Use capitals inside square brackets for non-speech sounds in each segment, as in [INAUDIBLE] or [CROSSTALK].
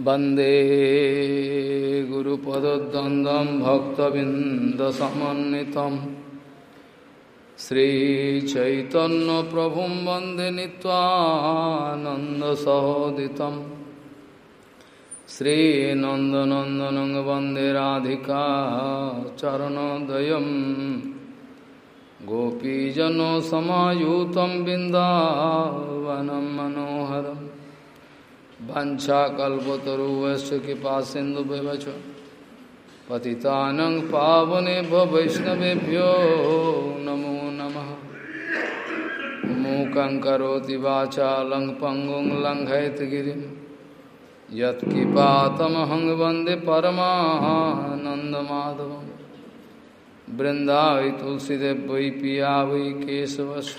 वंदे गुरुपदद्वन्द्वं भक्तबिन्दसमन्वितं। श्रीचैतन्यप्रभुं वंदे नीत्वानन्दसहोदितं श्रीनन्दनन्दनं वंदे राधिका चरणोदयं। गोपीजनसमायुतं बिन्दावनं मनोहरम्। वंशाकल्पतरुवश कृपा सिंधु व्यवच पतितानं पावनेभ्यो वैष्णवेभ्यो नमो नमः। मूकं करोति वाचालं पङ्गुं लङ्घयतगिरिं यत्किपातमहं वंदे परमानन्दमाधवं बृन्दावै तुलसीदेव वै पिया वै केशवस्य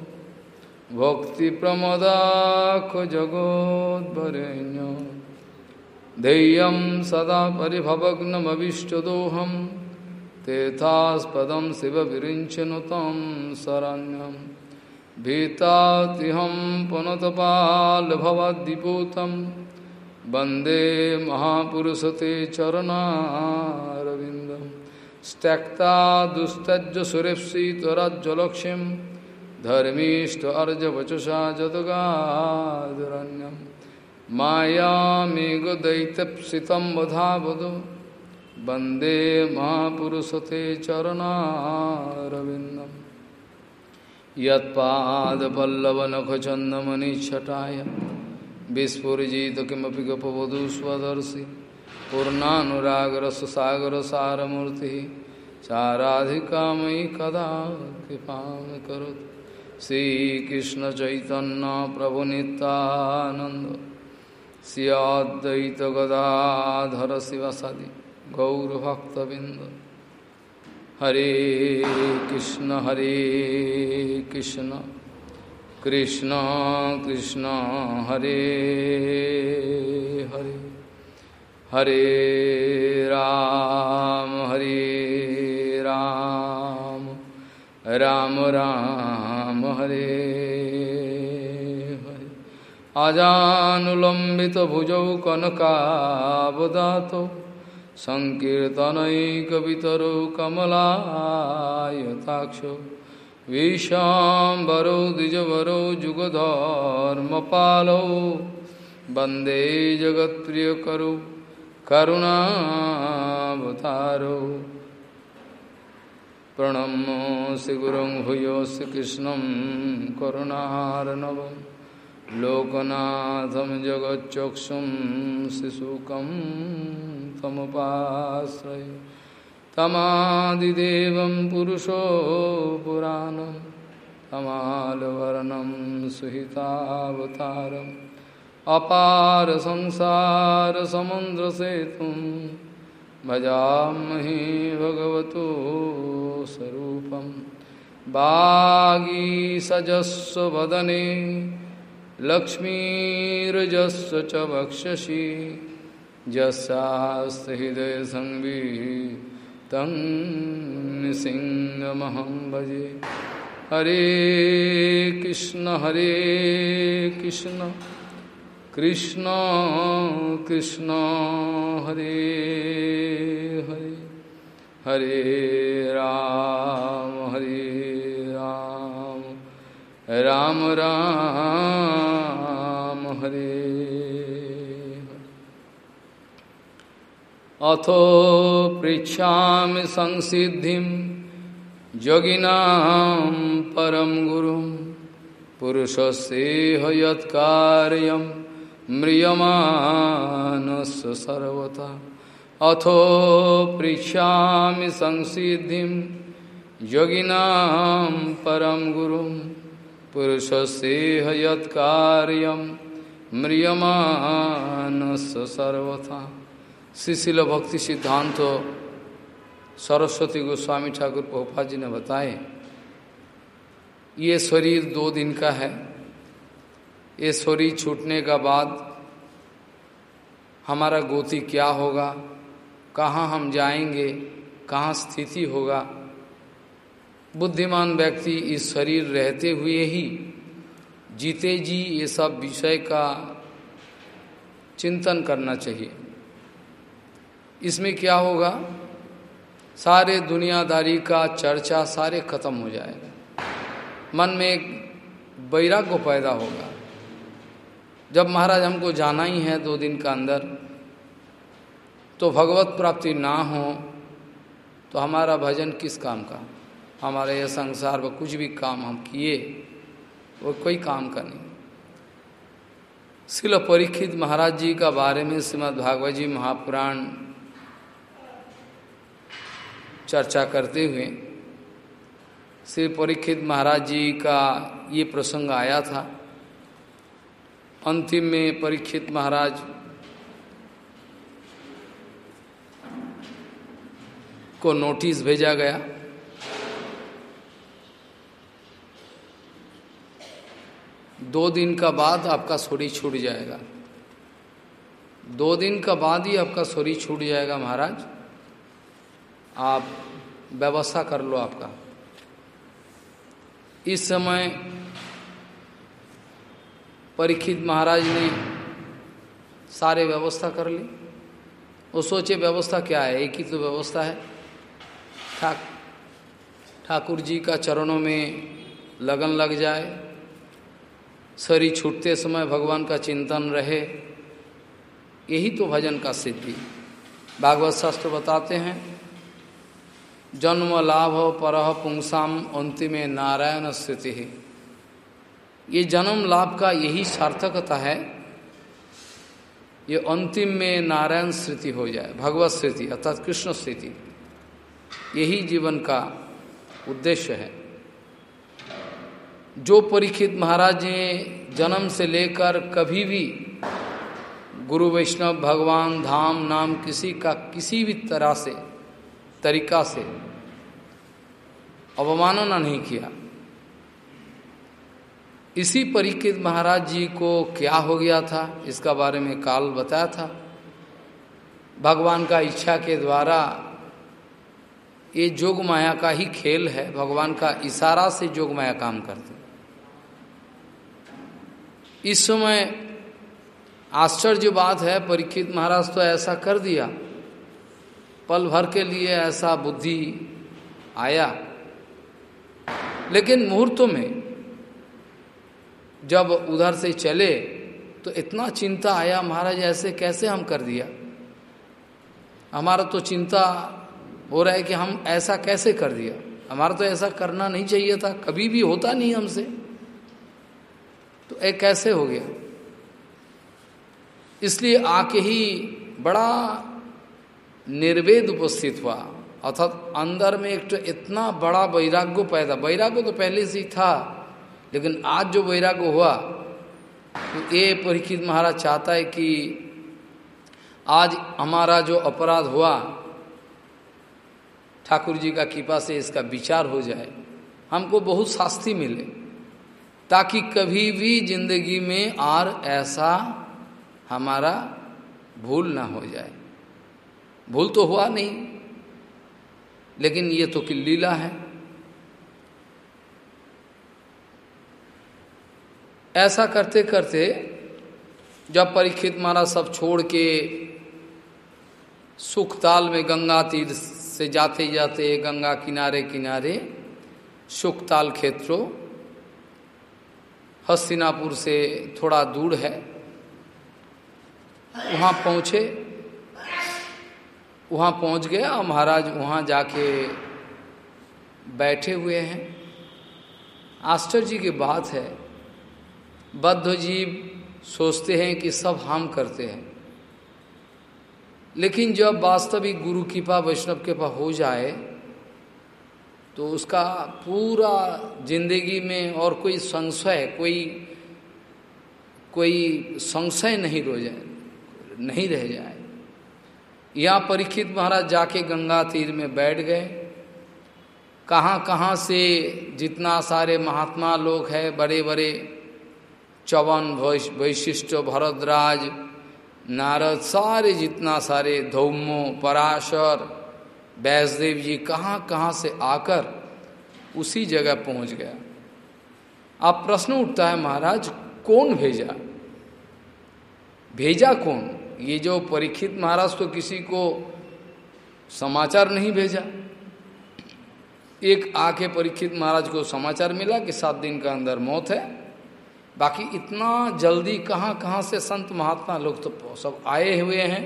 भक्तिप्रमदाख जगोद्वरेण्य धैर्यं सदा परिभवग्नमविष्टदोहं तेथास्पदं शिवविरिञ्चनु तं शरण्यं भीतातिहं पुनतपालभवद्दिपूतं वंदे महापुरुषते चरणारविन्दं त्यक्ता दुस्तज्य सुरेप्सितराज्जलक्ष्मीं धर्मीष्ट अर्जवचुषा जदगादरण्यं मायामेघदैत्यप्सितं वधावधो। वंदे महापुरुषते चरणारविन्दं यत्पादपल्लवनखचन्दमनिच्छटाय विस्फुरिजित किमपि गपवधू स्वदर्शि। पूर्णानुरागरससागरसारमूर्तिः। साराधिकामयि कदा कृपां करोतु। श्रीकृष्ण चैतन्य प्रभु नित्यानंद सियाद्वैत गदाधर शिवसदि गौरभक्तबिंद हरे कृष्ण हरे कृष्ण। कृष्ण कृष्ण, हरे हरे। हरे राम हरे राम। राम राम हरे हरे। आजानुलम्बितभुजौ कनकावदातो सङ्कीर्तनैकवितरौ कमलायताक्षो। विशाम्बरौ द्विजवरौ जुगधर्मपालौ। वंदे जगत्प्रियकरौ करुणावतारौ। प्रणमो श्रीगुरुं भूयोऽस्य कृष्णं करुणार्णवं। लोकनाथं जगच्चक्षुं शिशुकं तमुपाश्रय। तमादिदेवं पुरुषो पुराणं, तमालवर्णं सुहितावतारम्। अपार संसारसमुद्रसेतुं भजामहे भगवतो स्वरूपं वदने, लक्ष्मीर्जस्व च वक्षसि। यस्यास्ते तं सिंहमहं भजे। हरे कृष्ण हरे कृष्ण। कृष्ण कृष्ण, हरे हरे। हरे राम हरे राम। राम राम, हरे अथो पृछा संसिधिं योगिनां परम गुरुं पुरुषस्येह यत्कार्यम्। म्रियमानस्य सर्वथा। अथो पृच्छामि संसिधिं योगिनां परं गुरुं। पुरुषस्येह यत्कार्यं म्रियमाणस्य सर्वथा। शिशिल भक्ति सिद्धांत सरस्वती गोस्वामी ठाकुर पोपा जी ने बताए, ये शरीर दो दिन का है। ये शरीर छूटने का बाद हमारा गोति क्या होगा? कहाँ हम जाएँगे? कहाँ स्थिति होगा? बुद्धिमान व्यक्ति इस शरीर रहते हुए ही जीते जी ये सब विषय का चिंतन करना चाहिए। इसमें क्या होगा? सारे दुनियादारी का चर्चा सारे खत्म हो जाएगा। मन में एक बैराग्य पैदा होगा। जब महाराज हमको जाना ही है दो दिन का अंदर तो भगवत प्राप्ति ना हो तो हमारा भजन किस काम का? हमारे यह संसार में कुछ भी काम हम किए, वो कोई काम का नहीं। शिल परीक्षित महाराज जी का बारे में श्रीमद भागवत जी महापुराण चर्चा करते हुए श्री परीक्षित महाराज जी का ये प्रसंग आया था। अंतिम में परीक्षित महाराज। को नोटिस भेजा गया। दो दिन का बाद आपका शरीर छूट जाएगा। दो दिन का बाद ही आपका शरीर छूट जाएगा महाराज। आप व्यवस्था कर लो आपका। इस समय परीक्षित महाराज ने सारे व्यवस्था कर ली। वो सोचे, व्यवस्था क्या है? एक ही तो व्यवस्था है। ठाक ठाकुर जी का चरणों में लगन लग जाए। शरीर छूटते समय भगवान का चिंतन रहे। यही तो भजन का सिद्धि। भागवत शास्त्र बताते हैं, जन्म लाभ पर पुंसाम, अंतिम नारायण स्थिति। है ये जन्म लाभ का यही सार्थकता है। ये अंतिम में नारायण स्थिति हो जाए, भगवत स्थिति, अर्थात कृष्ण स्थिति। यही जीवन का उद्देश्य है। जो परीक्षित महाराज ने जन्म से लेकर कभी भी गुरु वैष्णव, भगवान, धाम, नाम किसी का किसी भी तरह से, तरीका से अवमानना नहीं किया। इसी परीक्षित महाराज जी को क्या हो गया था? इसका बारे में काल बताया था। भगवान का इच्छा के द्वारा ये जोग माया का ही खेल है। भगवान का इशारा से जोग माया काम करते। इस समय आश्चर्य बात है परीक्षित महाराज तो ऐसा कर दिया। पल भर के लिए ऐसा बुद्धि आया। लेकिन मुहूर्तों में जब उधर से चले तो इतना चिंता आया, महाराज, ऐसे कैसे हम कर दिया? हमारा तो चिंता हो रहा है कि हम ऐसा कैसे कर दिया। हमारा तो ऐसा करना नहीं चाहिए था, कभी भी होता नहीं हमसे। तो एक कैसे हो गया? इसलिए आके ही बड़ा निर्वेद उपस्थित हुआ। अर्थात अंदर में एक तो इतना बड़ा वैराग्य पैदा। वैराग्य तो पहले से ही था। लेकिन आज जो वैराग्य हुआ तो ये परीक्षित महाराज चाहता है कि आज हमारा जो अपराध हुआ, ठाकुर जी का कृपा से इसका विचार हो जाए, हमको बहुत शास्ति मिले, ताकि कभी भी ज़िंदगी में और ऐसा हमारा भूल ना हो जाए। भूल तो हुआ नहीं, लेकिन ये तो कि लीला है। ऐसा करते करते जब परीक्षित महाराज सब छोड़ के सुखताल में गंगा तीर से जाते जाते गंगा किनारे किनारे सुखताल क्षेत्रों, हस्तिनापुर से थोड़ा दूर है, वहाँ पहुँचे, वहाँ पहुँच गए और महाराज वहाँ जाके बैठे हुए हैं। आश्चर्य की बात है बद्ध जीव सोचते हैं कि सब हम करते हैं। लेकिन जब वास्तविक गुरु कृपा वैष्णव कृपा हो जाए तो उसका पूरा ज़िंदगी में और कोई संशय, कोई कोई संशय नहीं रो जाए, नहीं रह जाए। यहाँ परीक्षित महाराज जाके गंगा तीर में बैठ गए। कहाँ कहाँ से जितना सारे महात्मा लोग हैं बड़े बड़े चवन वैशिष्ट भरद्राज, नारद, सारे जितना सारे धौमो पराशर वैष्णदेव जी कहाँ कहाँ से आकर उसी जगह पहुँच गया। अब प्रश्न उठता है महाराज, कौन भेजा? भेजा कौन? ये जो परीक्षित महाराज तो किसी को समाचार नहीं भेजा। एक आके परीक्षित महाराज को समाचार मिला कि सात दिन का अंदर मौत है। बाकी इतना जल्दी कहाँ कहाँ से संत महात्मा लोग तो सब आए हुए हैं।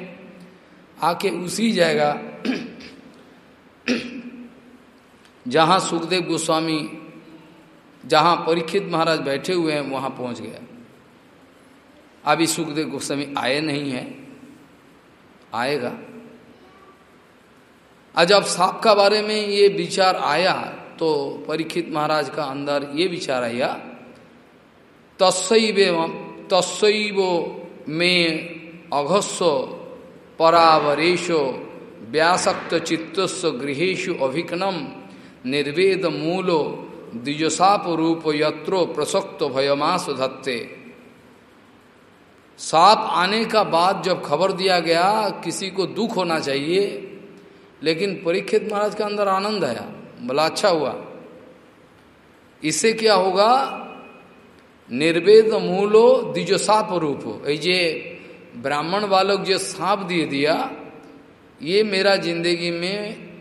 आके उसी जगह [CLEARS THROAT] जहाँ सुखदेव गोस्वामी, जहाँ परीक्षित महाराज बैठे हुए हैं, वहाँ पहुँच गया। अभी सुखदेव गोस्वामी आए नहीं है। आएगा। आज अब सांप का बारे में ये विचार आया तो परीक्षित महाराज का अंदर ये विचार आया तस्व तस्व में अघस्व परावरेशो व्यासक्त चित्तस्व गृहेशु अभिकनम निर्वेद मूलो द्विजसाप रूप यत्रो प्रसक्त भयमास धत्ते। साप आने का बाद जब खबर दिया गया, किसी को दुख होना चाहिए, लेकिन परीक्षित महाराज का अंदर आनंद आया बोला अच्छा हुआ। इससे क्या होगा निर्वेद मूलो द्विजो साप रूप। ये ब्राह्मण बालक जो सांप दे दिया, ये मेरा ज़िंदगी में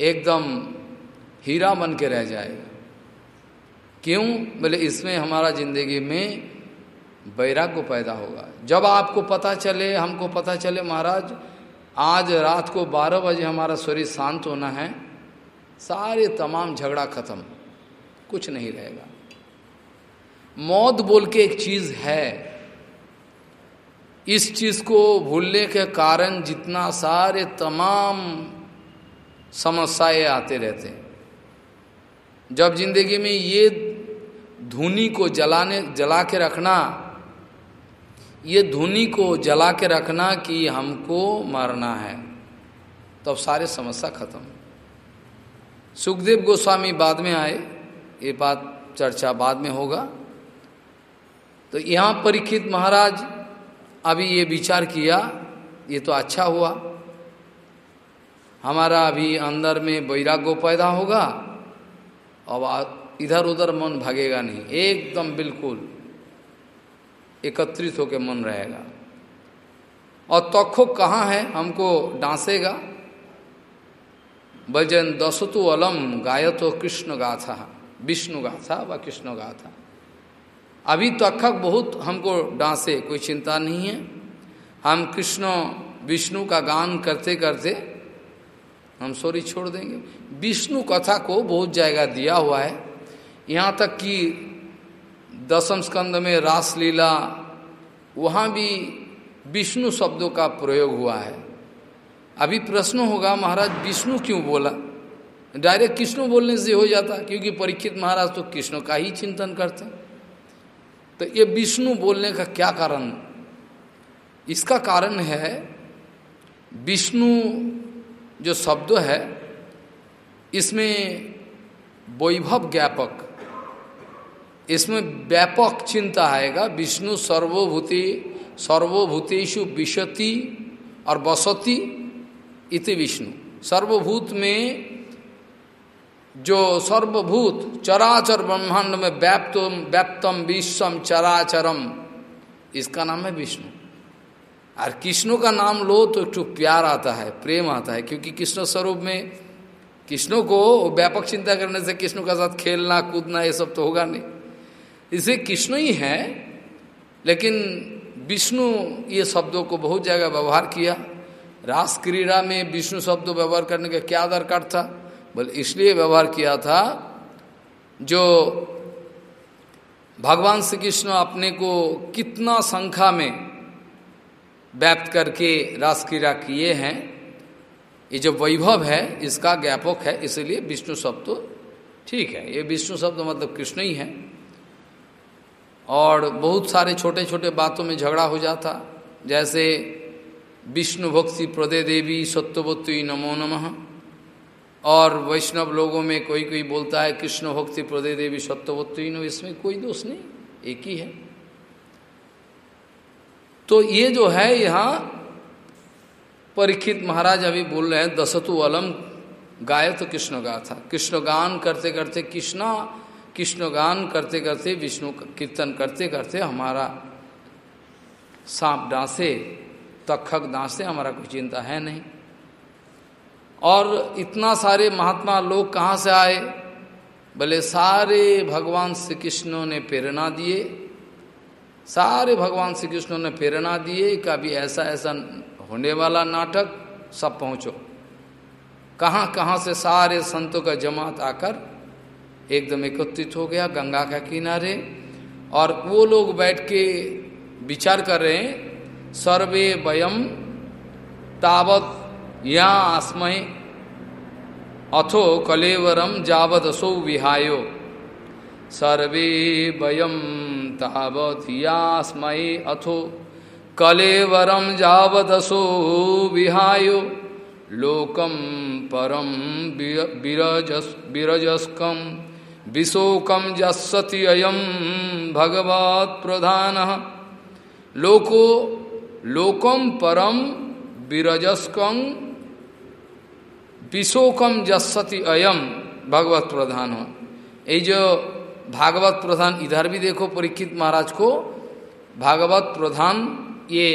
एकदम हीरा बन के रह जाएगा। क्यों? बोले, इसमें हमारा ज़िंदगी में वैराग्य पैदा होगा। जब आपको पता चले, हमको पता चले, महाराज, आज रात को 12 बजे हमारा शरीर शांत होना है, सारे तमाम झगड़ा खत्म, कुछ नहीं रहेगा। मौत बोल के एक चीज़ है। इस चीज़ को भूलने के कारण जितना सारे तमाम समस्याएँ आते रहते हैं। जब ज़िंदगी में ये धुनी को जलाने, जला के रखना, ये धुनी को जला के रखना कि हमको मरना है, तब तो सारे समस्या खत्म। सुखदेव गोस्वामी बाद में आए, ये बात चर्चा बाद में होगा। तो यहाँ परीक्षित महाराज, अभी ये विचार किया, ये तो अच्छा हुआ। हमारा अभी अंदर में वैराग्य पैदा होगा और इधर उधर मन भागेगा नहीं, एकदम बिल्कुल एकत्रित होकर मन रहेगा। और तखो कहाँ है, हमको डांसेगा। भजन दसतु अलम गायतो कृष्ण गाथा विष्णु गाथा व कृष्ण गाथा अभी तो अखक बहुत हमको डांसे, कोई चिंता नहीं है। हम कृष्ण विष्णु का गान करते करते हम सॉरी छोड़ देंगे। विष्णु कथा को बहुत जगह दिया हुआ है। यहाँ तक कि दसम स्कंद में रासलीला, वहाँ भी विष्णु शब्दों का प्रयोग हुआ है। अभी प्रश्न होगा, महाराज, विष्णु क्यों बोला? डायरेक्ट कृष्ण बोलने से हो जाता, क्योंकि परीक्षित महाराज तो कृष्ण का ही चिंतन करते तो ये विष्णु बोलने का क्या कारण? इसका कारण है, विष्णु जो शब्द है, इसमें वैभव ज्ञापक, इसमें व्यापक चिंता आएगा। विष्णु सर्वभूति, सर्वभूतेषु विशति और बसती इति विष्णु। सर्वभूत में जो सर्वभूत चराचर ब्रह्मांड में व्याप्तम व्याप्तम, विश्वम, चराचरम। इसका नाम है विष्णु। और कृष्ण का नाम लो तो एक प्यार आता है, प्रेम आता है, क्योंकि कृष्ण स्वरूप में कृष्ण को व्यापक चिंता करने से कृष्ण का साथ खेलना, कूदना, ये सब तो होगा नहीं। इसे कृष्ण ही है, लेकिन विष्णु ये शब्दों को बहुत जगह व्यवहार किया। रास क्रीड़ा में विष्णु शब्द व्यवहार करने का क्या दरकार था? बोले, इसलिए व्यवहार किया था जो भगवान श्री कृष्ण अपने को कितना संख्या में व्याप्त करके रास क्रीड़ा किए हैं, ये जो वैभव है, इसका ज्ञापक है, इसलिए विष्णु शब्द तो ठीक है। ये विष्णु शब्द मतलब कृष्ण ही है। और बहुत सारे छोटे छोटे बातों में झगड़ा हो जाता, जैसे विष्णु भक्ति प्रदे देवी सत्यवती नमो नमः। और वैष्णव लोगों में कोई कोई बोलता है, कृष्ण भक्ति प्रदे देवी सत्यवती नो इसमें कोई दोष नहीं, एक ही है। तो ये जो है यहाँ परीक्षित महाराज अभी बोल रहे हैं दशतु अलम, गाय तो कृष्ण गा था। कृष्ण गान करते करते, कृष्णा, कृष्ण गान करते करते, विष्णु कीर्तन करते करते हमारा सांप डांसे तखक डांसे, हमारा कोई चिंता है नहीं। और इतना सारे महात्मा लोग कहाँ से आए? बोले सारे भगवान श्री कृष्णों ने प्रेरणा दिए, सारे भगवान श्री कृष्ण ने प्रेरणा दिए कभी ऐसा ऐसा होने वाला नाटक सब पहुँचो। कहाँ कहाँ से सारे संतों का जमात आकर एकदम एकत्रित हो गया गंगा का किनारे। और वो लोग बैठ के विचार कर रहे हैं, सर्वे वयम तावत या आस्मय अथो कलेवरम जावदसो विहायो। सर्वे वयम तावत यास्मय अथो कलेवरम जावदसो विहायो। लोकम परम विरजस विरजस्कम विशोकम जस्सति अयम भगवत प्रधान। लोको लोकम परम विरजस्कम विशोकम जस्सति अयम भगवत प्रधान हो। ये जो भागवत प्रधान, इधर भी देखो परीक्षित महाराज को, भागवत प्रधान ये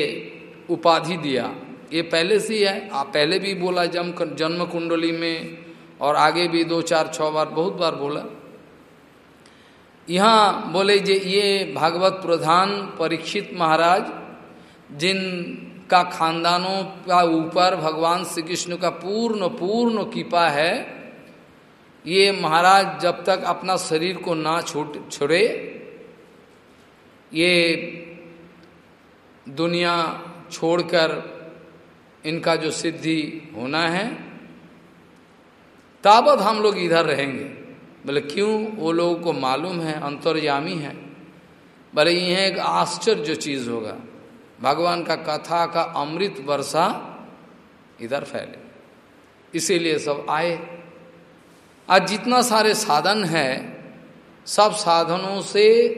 उपाधि दिया। ये पहले से ही है। आप पहले भी बोला, जम जन्म कुंडली में, और आगे भी दो, चार छः बार, बहुत बार बोला। यहाँ बोले जे, ये भागवत प्रधान परीक्षित महाराज, जिन का खानदानों का ऊपर भगवान श्री कृष्ण का पूर्ण पूर्ण कृपा है। ये महाराज जब तक अपना शरीर को ना छोट, छोड़े, ये दुनिया छोड़कर इनका जो सिद्धि होना है ताबत हम लोग इधर रहेंगे। बोले, क्यों? वो लोगों को मालूम है, अंतर्यामी है। बोले, यह एक आश्चर्य चीज़ होगा। भगवान का कथा का अमृत वर्षा इधर फैले। इसीलिए सब आए। आज जितना सारे साधन है, सब साधनों से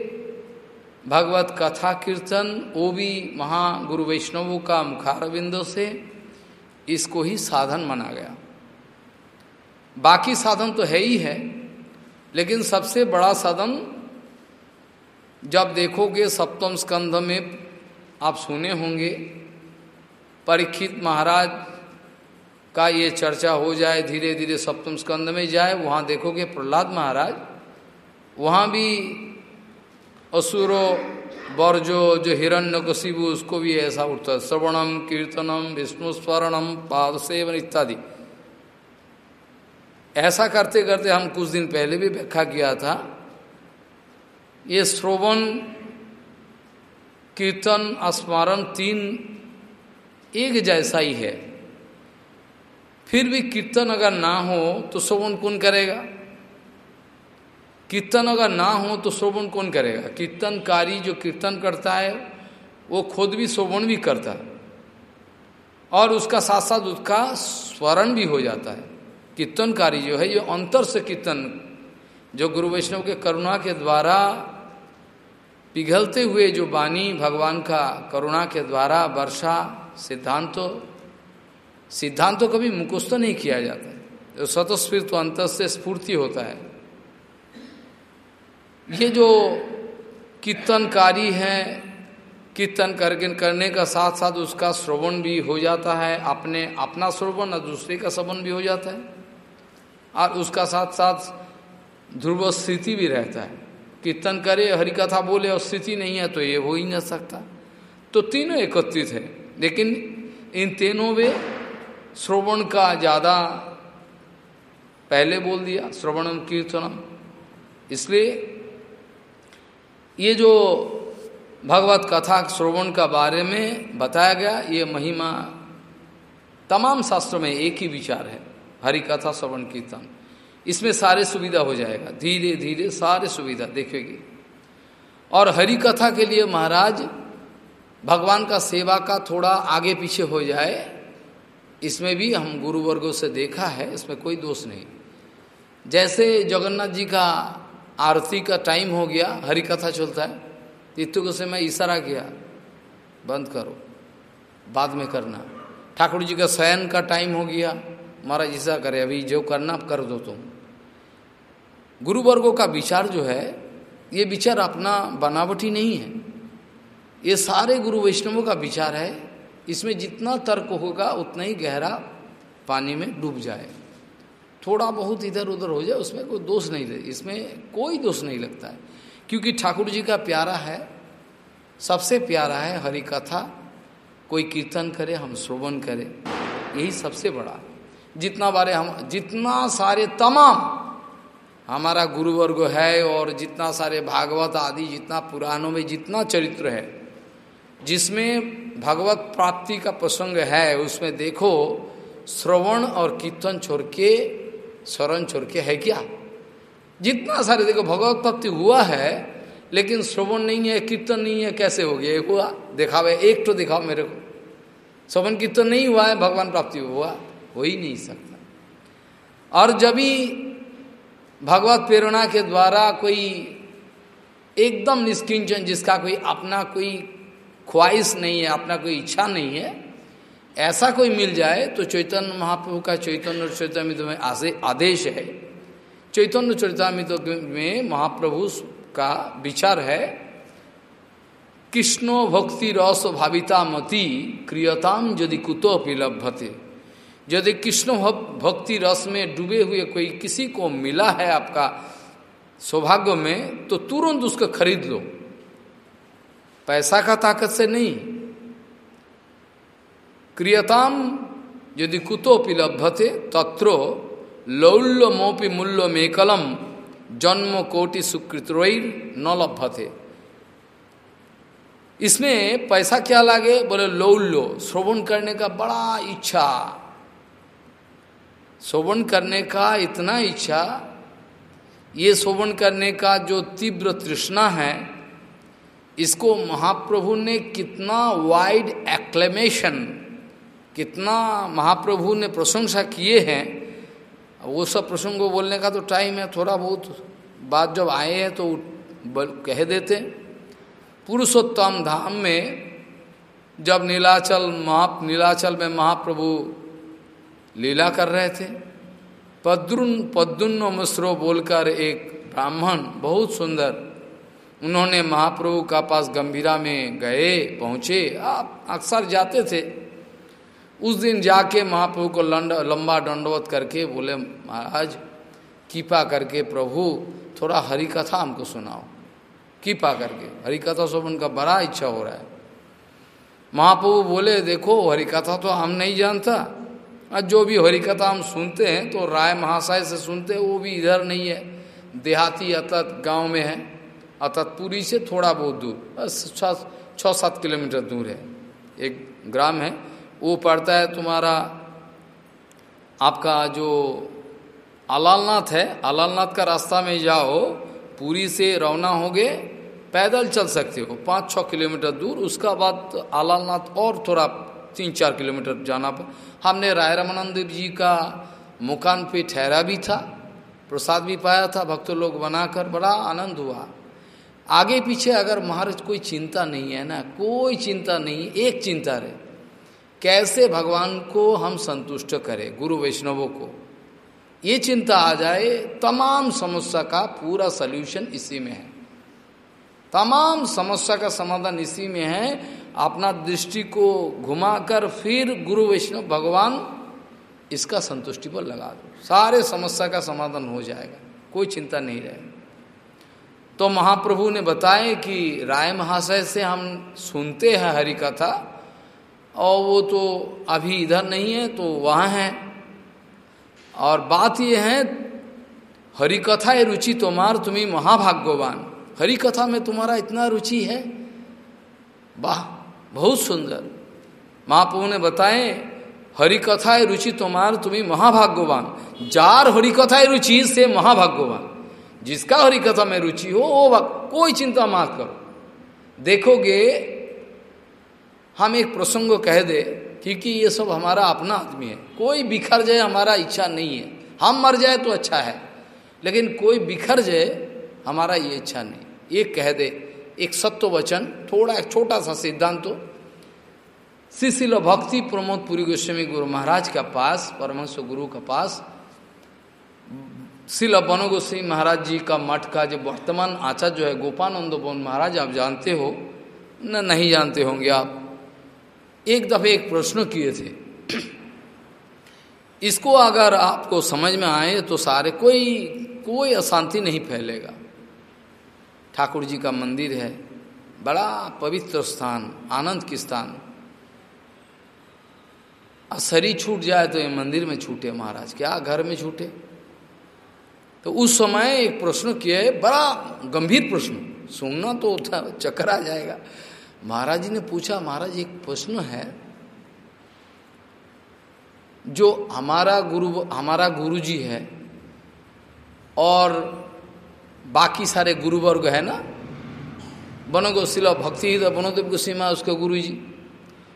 भगवत कथा कीर्तन, वो भी महागुरु वैष्णवों का मुखारविंदों से इसको ही साधन माना गया। बाकी साधन तो है ही है, लेकिन सबसे बड़ा साधन जब देखोगे सप्तम स्कंध में आप सुने होंगे। परीक्षित महाराज का ये चर्चा हो जाए धीरे धीरे सप्तम स्कंद में जाए, वहाँ देखोगे प्रहलाद महाराज, वहाँ भी असुरो, बर्जो, जो हिरण्य कशिबु उसको भी ऐसा उठता है। श्रवणम, कीर्तनम विष्णु स्मरणम पाद सेवन इत्यादि। ऐसा करते करते हम कुछ दिन पहले भी व्याख्या किया था। ये श्रोवन कीर्तन, स्मरण तीन एक जैसा ही है। फिर भी कीर्तन अगर ना हो तो श्रोवन कौन करेगा? कीर्तन अगर ना हो तो श्रोवन कौन करेगा? कीर्तनकारी जो कीर्तन करता है, वो खुद भी श्रोवन भी करता है। और उसका साथ साथ उसका स्वरण भी हो जाता है। कीर्तनकारी जो है, ये अंतर से कीर्तन, जो गुरु वैष्णव के करुणा के द्वारा पिघलते हुए जो वाणी भगवान का करुणा के द्वारा वर्षा सिद्धांतों सिद्धांतों कभी मुकुस्त नहीं किया जाता जो स्वतस्फूर्त तो अंतर से स्फूर्ति होता है। ये जो कीर्तनकारी है, कीर्तन करके करने का साथ साथ उसका श्रवण भी हो जाता है, अपने, अपना श्रवण और दूसरे का श्रवण भी हो जाता है। और उसका साथ साथ ध्रुव स्थिति भी रहता है। कीर्तन करे, हरिकथा बोले और स्थिति नहीं है तो ये हो ही नहीं सकता। तो तीनों एकत्रित है। लेकिन इन तीनों में श्रवण का ज़्यादा पहले बोल दिया, श्रवणम, कीर्तनम। इसलिए ये जो भगवत कथा श्रवण का बारे में बताया गया, ये महिमा तमाम शास्त्रों में एक ही विचार है हरि कथा श्रवण, कीर्तन। इसमें सारे सुविधा हो जाएगा। धीरे धीरे सारे सुविधा देखेगी। और हरि कथा के लिए महाराज, भगवान का सेवा का थोड़ा आगे पीछे हो जाए, इसमें भी हम गुरु वर्गों से देखा है, इसमें कोई दोष नहीं। जैसे जगन्नाथ जी का आरती का टाइम हो गया हरि कथा चलता है तित्व को से मैं इशारा किया, बंद करो, बाद में करना। ठाकुर जी का शयन का टाइम हो गया, महाराज ऐसा करे, अभी जो करना, कर दो तुम। गुरु वर्गों का विचार जो है, ये विचार अपना बनावटी नहीं है। ये सारे गुरु वैष्णवों का विचार है, इसमें जितना तर्क होगा, उतना ही गहरा पानी में डूब जाए। थोड़ा बहुत इधर उधर हो जाए, उसमें कोई दोष नहीं दे इसमें कोई दोष नहीं लगता है। क्योंकि ठाकुर जी का प्यारा है, सबसे प्यारा है हरि कथा कोई कीर्तन करे, हम श्रोवन करें, यही सबसे बड़ा। जितना बारे हम, जितना सारे तमाम हमारा गुरुवर्ग है और जितना सारे भागवत आदि, जितना पुराणों में जितना चरित्र है, जिसमें भगवत प्राप्ति का प्रसंग है, उसमें देखो, श्रवण और कीर्तन छोड़ के, शरण छोड़ के है क्या? जितना सारे देखो, भगवत प्राप्ति हुआ है, लेकिन श्रवण नहीं है, कीर्तन नहीं है, कैसे हो गया? हुआ, दिखावे, एक तो दिखाओ मेरे को। श्रवण, कीर्तन नहीं हुआ है, भगवान प्राप्ति हुआ, हो ही नहीं सकता। और जब भी भगवत प्रेरणा के द्वारा कोई एकदम निष्किंचन, जिसका कोई अपना कोई ख्वाहिश नहीं है, अपना कोई इच्छा नहीं है, ऐसा कोई मिल जाए तो चैतन्य महाप्रभु का चैतन्य चैतन्य में आदेश है। चैतन्य चरितमित में महाप्रभु का विचार है, कृष्णो भक्ति रस भाविता मति क्रियताम यदि कुतोपि लभ्यते। यदि कृष्ण भक्ति रस में डूबे हुए कोई किसी को मिला है आपका सौभाग्य में तो तुरंत उसको खरीद लो। पैसा का ताकत से नहीं। क्रियताम यदि कुतोपि लभ्यते, तत्रो लौल्य मोपि मूल्य मेकलम जन्म कोटि सुकृत न लभ्यते। इसमें पैसा क्या लागे? बोले लौल्यो। श्रवण करने का बड़ा इच्छा। श्रवण करने का इतना इच्छा, ये शोभन करने का जो तीव्र तृष्णा है, इसको महाप्रभु ने कितना वाइड एक्लेमेशन कितना महाप्रभु ने प्रशंसा किए हैं, वो सब प्रसंग को बोलने का तो टाइम है, थोड़ा बहुत बात जब आए हैं तो कह देते। पुरुषोत्तम धाम में जब नीलाचल महा नीलाचल में महाप्रभु लीला कर रहे थे। पद्रुन पद्दुन्न मिश्रो बोलकर एक ब्राह्मण, बहुत सुंदर। उन्होंने महाप्रभु का पास गंभीरा में गए, पहुँचे। आप अक्सर जाते थे। उस दिन जाके महाप्रभु को लंड, लंबा दंडवत करके बोले, महाराज, कृपा करके प्रभु, थोड़ा हरि कथा हमको सुनाओ। कृपा करके। हरि कथा सब उनका बड़ा इच्छा हो रहा है। महाप्रभु बोले, देखो हरि कथा तो हम नहीं जानता। और जो भी हरि कथा हम सुनते हैं तो राय महाशय से सुनते हैं, वो भी इधर नहीं है। देहाती अतत गाँव में है, अतत पूरी से थोड़ा बहुत दूर छः सात किलोमीटर दूर है। एक ग्राम है, वो पड़ता है तुम्हारा, आपका जो अलालनाथ है अलालनाथ का रास्ता में जाओ, पूरी से रवाना होगे, पैदल चल सकते हो पाँच छः किलोमीटर दूर, उसका बाद अलालनाथ और थोड़ा तीन चार किलोमीटर जाना पर हमने राय रमानंद जी का मुकान पे ठहरा भी था, प्रसाद भी पाया था, भक्त लोग बनाकर, बड़ा आनंद हुआ। आगे पीछे अगर महाराज कोई चिंता नहीं है ना, कोई चिंता नहीं, एक चिंता रहे, कैसे भगवान को हम संतुष्ट करें गुरु वैष्णवों को? ये चिंता आ जाए, तमाम समस्या का पूरा सल्यूशन इसी में है। तमाम समस्या का समाधान इसी में है अपना दृष्टि को घुमाकर फिर गुरु वैष्णव भगवान इसका संतुष्टि पर लगा दो। सारे समस्या का समाधान हो जाएगा, कोई चिंता नहीं रहे तो महाप्रभु ने बताए कि राय महाशय से हम सुनते हैं हरि कथा और वो तो अभी इधर नहीं है तो वहाँ है। और बात ये है हरि कथा है रुचि तुम्हार, तुम्हें महाभाग्यवान। हरि कथा में तुम्हारा इतना रुचि है? वाह बहुत सुंदर। महाप्रभु ने बताए हरि कथा रुचि तुम्हार, तुम्हें महाभाग्यवान। जार हरि कथा रुचि से महाभाग्यवान। जिसका हरि कथा में रुचि हो, वो कोई चिंता मत करो। देखोगे, हम एक प्रसंग कह दे, क्योंकि ये सब हमारा अपना आदमी है। कोई बिखर जाए, हमारा इच्छा नहीं है। हम मर जाए तो अच्छा है, लेकिन कोई बिखर जाए, हमारा ये इच्छा नहीं। ये कह दे एक सत्व वचन, थोड़ा एक छोटा सा सिद्धांत तो शिशिल भक्ति प्रमोद पुरी गोस्वामी गुरु महाराज का पास, परमहंस गुरु का पास। शिल बनो गोस्वामी महाराज जी का मठ का जो वर्तमान आचार्य जो है, गोपानंद बोन महाराज, आप जानते हो? न, नहीं जानते होंगे आप। एक दफे एक प्रश्न किए थे। इसको अगर आपको समझ में आए तो सारे कोई कोई अशांति नहीं फैलेगा। ठाकुर जी का मंदिर है, बड़ा पवित्र स्थान, आनंद की स्थान। शरीर छूट जाए तो ये मंदिर में छूटे महाराज, क्या घर में छूटे? तो उस समय एक प्रश्न किया है बड़ा गंभीर प्रश्न, सुनना तो चक्कर आ जाएगा। महाराज जी ने पूछा, महाराज, एक प्रश्न है। जो हमारा गुरु हमारा गुरु जी है, और बाकी सारे गुरु वर्ग है ना? बनो गोशिला भक्ति बनोदेव गोस्वीमा उसके गुरु जी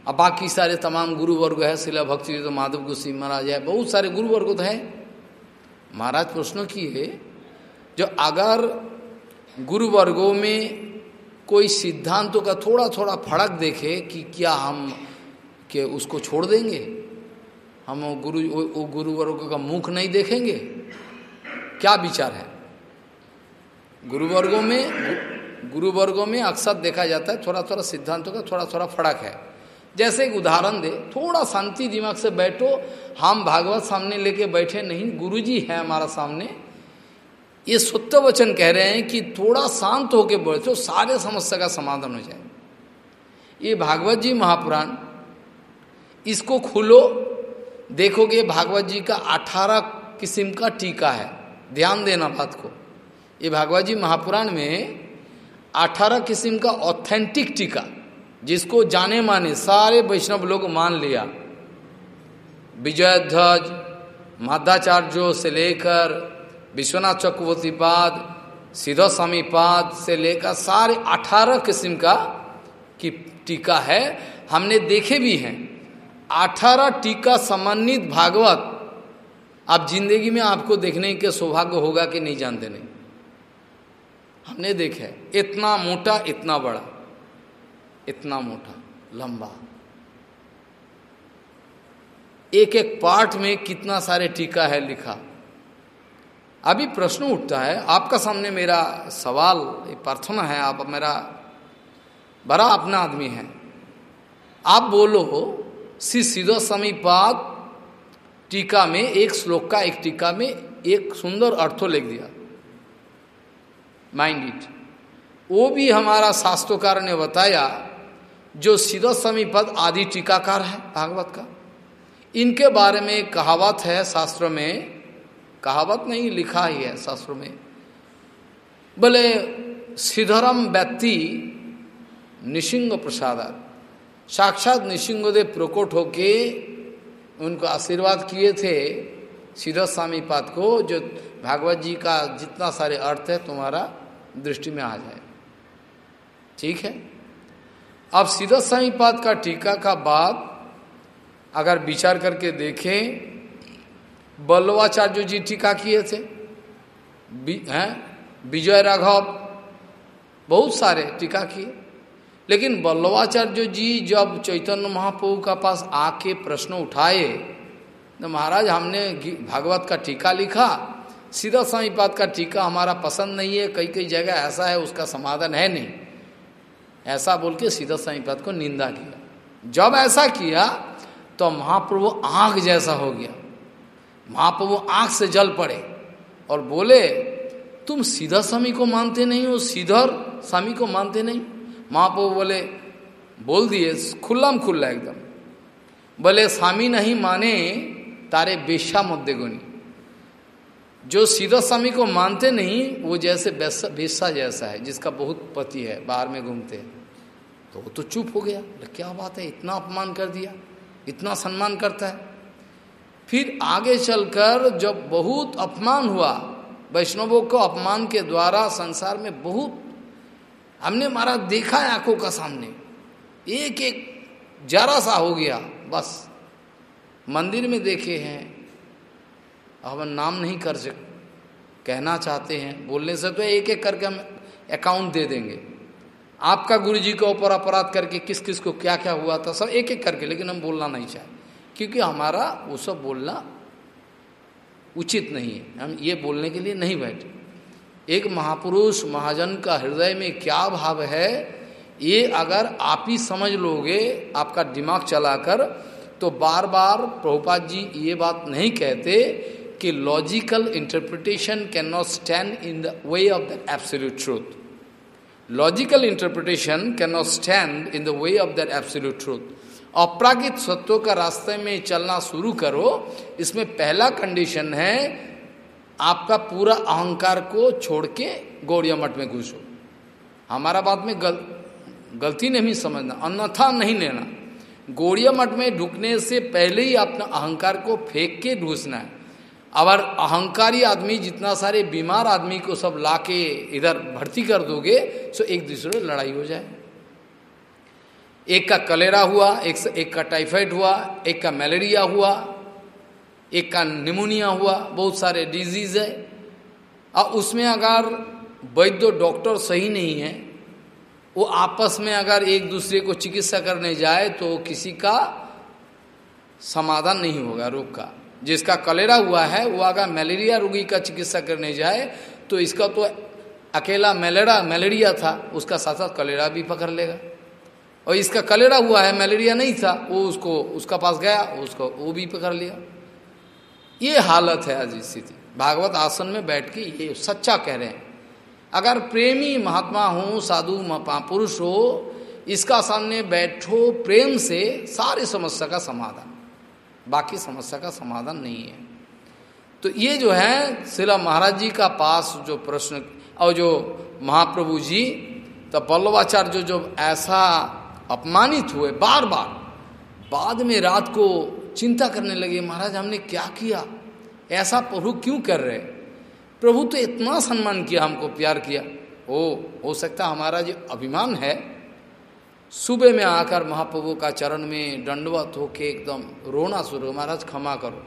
और बाकी सारे तमाम गुरु वर्ग है, शिला भक्ति तो माधव गोस्वी महाराज है। बहुत सारे गुरु वर्ग तो हैं। महाराज, प्रश्न की है जो अगर गुरु वर्गों में कोई सिद्धांतों का थोड़ा थोड़ा फड़क देखे कि क्या हम के उसको छोड़ देंगे? हम गुरु, वो गुरु वर्गों का मुख नहीं देखेंगे? क्या विचार है? गुरु वर्गों में गुरु वर्गों में अक्सर देखा जाता है थोड़ा थोड़ा सिद्धांतों का थोड़ा थोड़ा फ़र्क है। जैसे एक उदाहरण दे, थोड़ा शांति दिमाग से बैठो, हम भागवत सामने लेके बैठे नहीं, गुरुजी है हमारा सामने। ये सत्य वचन कह रहे हैं कि थोड़ा शांत होकर बैठो, सारे समस्या का समाधान हो जाए। ये भागवत जी महापुराण, इसको खोलो, देखोगे भागवत जी का अठारह किस्म का टीका है। ध्यान देना बात को। ये भागवत जी महापुराण में अठारह किस्म का ऑथेंटिक टीका, जिसको जाने माने सारे वैष्णव लोग मान लिया। विजय ध्वज माधाचार्यों से लेकर विश्वनाथ चक्रवर्ती पाद सीधा स्वामी पाद से लेकर सारे अठारह किस्म का की टीका है, हमने देखे भी हैं। अठारह टीका समन्वित भागवत, आप ज़िंदगी में आपको देखने के सौभाग्य होगा कि नहीं जानते नहीं। हमने देखे, इतना मोटा, इतना बड़ा, इतना मोटा, लंबा। एक एक पार्ट में कितना सारे टीका है लिखा। अभी प्रश्न उठता है, आपका सामने मेरा सवाल प्रार्थना है, आप मेरा बड़ा अपना आदमी है। आप बोलो, श्री सीधो समीपात टीका में, एक श्लोक का एक टीका में एक सुंदर अर्थो लिख दिया। Mind it. वो भी हमारा शास्त्रोकार ने बताया, जो सीधो समीपद आदि टीकाकार है, भागवत का। इनके बारे में कहावत है शास्त्र में, कहावत नहीं, लिखा ही है शास्त्र में। बोले श्रीधरम व्यक्ति निशिंग प्रसाद साक्षात निशिंगदेव प्रकोट होके उनको आशीर्वाद किए थे। सीधर स्वामी पाद को जो भागवत जी का जितना सारे अर्थ है, तुम्हारा दृष्टि में आ जाए। ठीक है? अब सीधा स्वामी पाद का टीका का बाद अगर विचार करके देखें, बल्लवाचार्य जी टीका किए थे। हैं? विजय राघव, बहुत सारे टीका किए। लेकिन बल्लवाचार्य जी जब चैतन्य महाप्रभु का पास आके प्रश्न उठाए तो महाराज, हमने भागवत का टीका लिखा, सीधा समीपात का टीका हमारा पसंद नहीं है कई कई जगह ऐसा है, उसका समाधान है नहीं। ऐसा बोल के सीधा समीपात को निंदा किया। जब ऐसा किया तो महाप्रभु आँख जैसा हो गया। महाप्रभु आँख से जल पड़े और बोले, तुम सीधा स्वामी को मानते नहीं हो, सीधर स्वामी को मानते नहीं? महाप्रभु बोले, बोल दिए, खुल्लाम खुल्ला एकदम। बोले, स्वामी नहीं माने तारे बेशा मुद्देगुनी जो सीधा स्वामी को मानते नहीं, वो जैसे बेसा जैसा है, जिसका बहुत पति है, बाहर में घूमते हैं। तो वो तो चुप हो गया। क्या बात है, इतना अपमान कर दिया, इतना सम्मान करता है। फिर आगे चलकर जब बहुत अपमान हुआ, वैष्णवों को अपमान के द्वारा संसार में बहुत, हमने मारा देखा है आँखों का सामने। एक एक जरा सा हो गया, बस। मंदिर में देखे हैं। हम नाम नहीं कर सक, कहना चाहते हैं। बोलने से तो एक एक करके हम अकाउंट दे देंगे। आपका गुरु जी के ऊपर अपराध करके किस किस को क्या क्या हुआ था, सब एक एक करके, लेकिन हम बोलना नहीं चाहे। क्योंकि हमारा वो सब बोलना उचित नहीं है। हम ये बोलने के लिए नहीं बैठे। एक महापुरुष, महाजन का हृदय में क्या भाव है, ये अगर आप ही समझ लोगे, आपका दिमाग चलाकर तो बार बार प्रभुपाद जी ये बात नहीं कहते कि logical interpretation cannot stand in the way of the absolute truth logical interpretation cannot stand in the way of that absolute truth अपरागित सत्यों का रास्ते में चलना शुरू करो इसमें पहला कंडीशन है आपका पूरा अहंकार को छोड़ के गौड़िया मठ में घुसो। हमारा बात में गल, गलती नहीं समझना अन्यथा नहीं लेना। गौड़िया मठ में ढुकने से पहले ही अपना अहंकार को फेंक के घुसना है। अगर अहंकारी आदमी, जितना सारे बीमार आदमी को सब लाके इधर भर्ती कर दोगे तो एक दूसरे लड़ाई हो जाए। एक का कलेरा हुआ, एक एक का टाइफाइड हुआ, एक का मलेरिया हुआ, एक का निमोनिया हुआ, बहुत सारे डिज़ीज़ है। और उसमें अगर वैद्य, डॉक्टर सही नहीं है वो आपस में अगर एक दूसरे को चिकित्सा करने जाए तो किसी का समाधान नहीं होगा रोग का। जिसका कलेरा हुआ है, वो अगर मलेरिया रोगी का चिकित्सा करने जाए तो इसका तो अकेला मलेरा, मलेरिया था, उसका साथ साथ कलेरा भी पकड़ लेगा। और इसका कलेरा हुआ है, मलेरिया नहीं था, वो उसको, उसका पास गया, उसको, वो भी पकड़ लिया। ये हालत है आज स्थिति। भागवत आसन में बैठ के ये सच्चा कह रहे हैं। अगर प्रेमी महात्मा हो, साधु पुरुष हो, इसका सामने बैठो प्रेम से, सारी समस्या का समाधान। बाकी समस्या का समाधान नहीं है। तो ये जो है, शिला महाराज जी का पास जो प्रश्न, और जो महाप्रभु जी तो पल्लवाचार्य जो ऐसा अपमानित हुए बार बार बाद में रात को चिंता करने लगे, महाराज, हमने क्या किया? ऐसा प्रभु क्यों कर रहे? प्रभु तो इतना सम्मान किया, हमको प्यार किया। ओ, हो सकता हमारा जो अभिमान है, सुबह में आकर महाप्रभु का चरण में दंडवत होके एकदम रोना शुरू महाराज, क्षमा करो।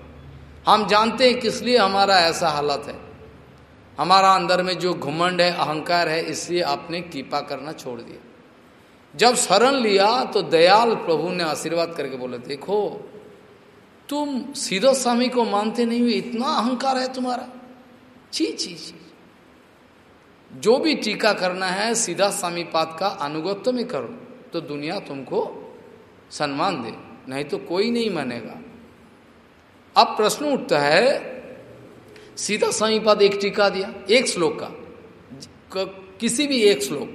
हम जानते हैं किस लिए हमारा ऐसा हालत है। हमारा अंदर में जो घुमंड है, अहंकार है, इसलिए आपने कृपा करना छोड़ दिया। जब शरण लिया तो दयाल प्रभु ने आशीर्वाद करके बोले, देखो, तुम सीधा स्वामी को मानते नहीं हुए इतना अहंकार है तुम्हारा। ची ची ची। जो भी टीका करना है, सीधा स्वामी पाद का अनुगत्य में करो तो दुनिया तुमको सम्मान दे, नहीं तो कोई नहीं मानेगा। अब प्रश्न उठता है, सीधा स्वामी पाद एक टीका दिया, एक श्लोक का किसी भी एक श्लोक,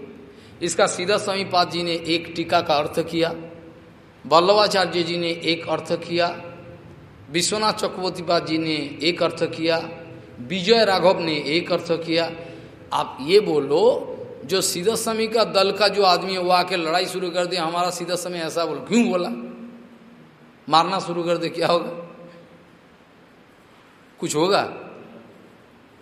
इसका सीधा स्वामी पाद जी ने एक टीका का अर्थ किया, वल्लभाचार्य जी ने एक अर्थ किया, विश्वनाथ चक्रवर्तीपाद जी ने एक अर्थ किया विजय राघव ने एक अर्थ किया, आप ये बोलो, जो सीधा समय का दल का जो आदमी है, वो आके लड़ाई शुरू कर दिया हमारा सीधा समय ऐसा बोलो, क्यों बोला? मारना शुरू कर दे, क्या होगा? कुछ होगा?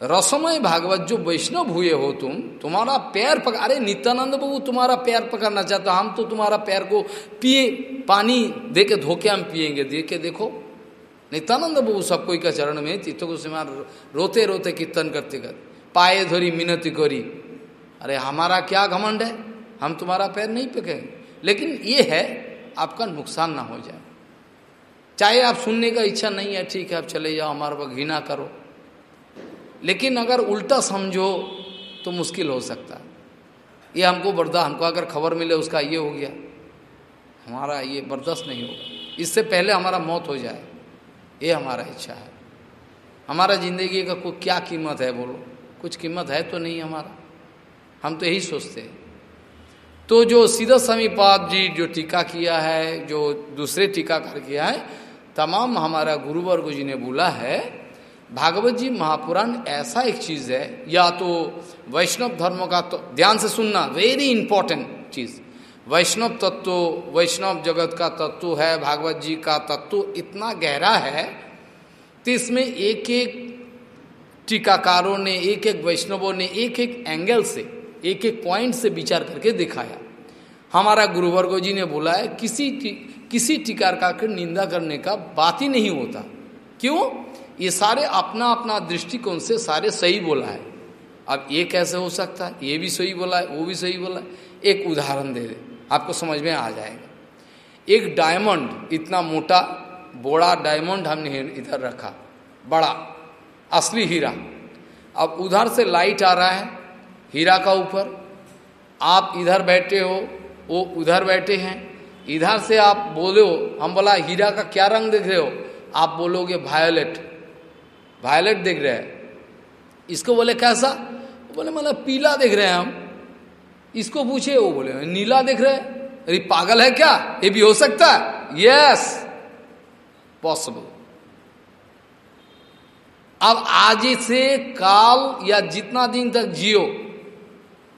रसमय भागवत, जो वैष्णव हुए हो तुम, तुम्हारा पैर पकड़ अरे नित्यानंद बाबू, तुम्हारा पैर पकड़ना चाहता हम तो तुम्हारा पैर को पिए, पानी दे के धोके हम पिएँगे दे के देखो। नित्यानंद बाबू सब कोई का चरण में तीर्थों को सिमार रोते रोते कीर्तन करते कर पाए धोरी मिनती करी। अरे हमारा क्या घमंड है? हम तुम्हारा पैर नहीं पके लेकिन ये है, आपका नुकसान ना हो जाए। चाहे आप सुनने का इच्छा नहीं है, ठीक है, आप चले जाओ, हमारे पर घृणा करो। लेकिन अगर उल्टा समझो तो मुश्किल हो सकता है। ये हमको बर्दाश्त, हमको अगर खबर मिले, उसका ये हो गया। हमारा ये बर्दाश्त नहीं होगा। इससे पहले हमारा मौत हो जाए। ये हमारा इच्छा है। हमारा ज़िंदगी का कोई क्या कीमत है बोलो। कुछ कीमत है तो नहीं हमारा। हम तो यही सोचते हैं। तो जो सीधा समीपाद जी जो टीका किया है, जो दूसरे टीकाकार किया है, तमाम हमारा गुरुवर्ग जी ने बोला है, भागवत जी महापुराण ऐसा एक चीज़ है, या तो वैष्णव धर्म का तो ध्यान से सुनना वेरी इंपॉर्टेंट चीज़। वैष्णव तत्व वैष्णव जगत का तत्व है भागवत जी का तत्व इतना गहरा है तो इसमें एक एक टीकाकारों ने एक एक वैष्णवों ने एक एक एंगल से एक एक पॉइंट से विचार करके दिखाया। हमारा गुरुवर्गो जी ने बोला है किसी टी, किसी टीकार का निंदा करने का बात ही नहीं होता। क्यों? ये सारे अपना अपना दृष्टिकोण से सारे सही बोला है। अब ये कैसे हो सकता है? ये भी सही बोला है वो भी सही बोला है। एक उदाहरण दे दे। आपको समझ में आ जाएगा। एक डायमंड इतना मोटा, बोड़ा डायमंड हमने इधर रखा, बड़ा, असली हीरा। अब उधर से लाइट आ रहा है, हीरा का ऊपर। आप इधर बैठे हो, वो उधर बैठे हैं। इधर से आप बोले हो, हम बोला, हीरा का क्या रंग देख रहे हो? आप बोलोगे वायोलेट वायोलेट देख रहे हैं। इसको बोले, कैसा? बोले मतलब पीला देख रहे हैं हम। इसको पूछे वो बोले नीला देख रहे अरे पागल है क्या? ये भी हो सकता है? यस पॉसिबल अब आज से काल या जितना दिन तक जियो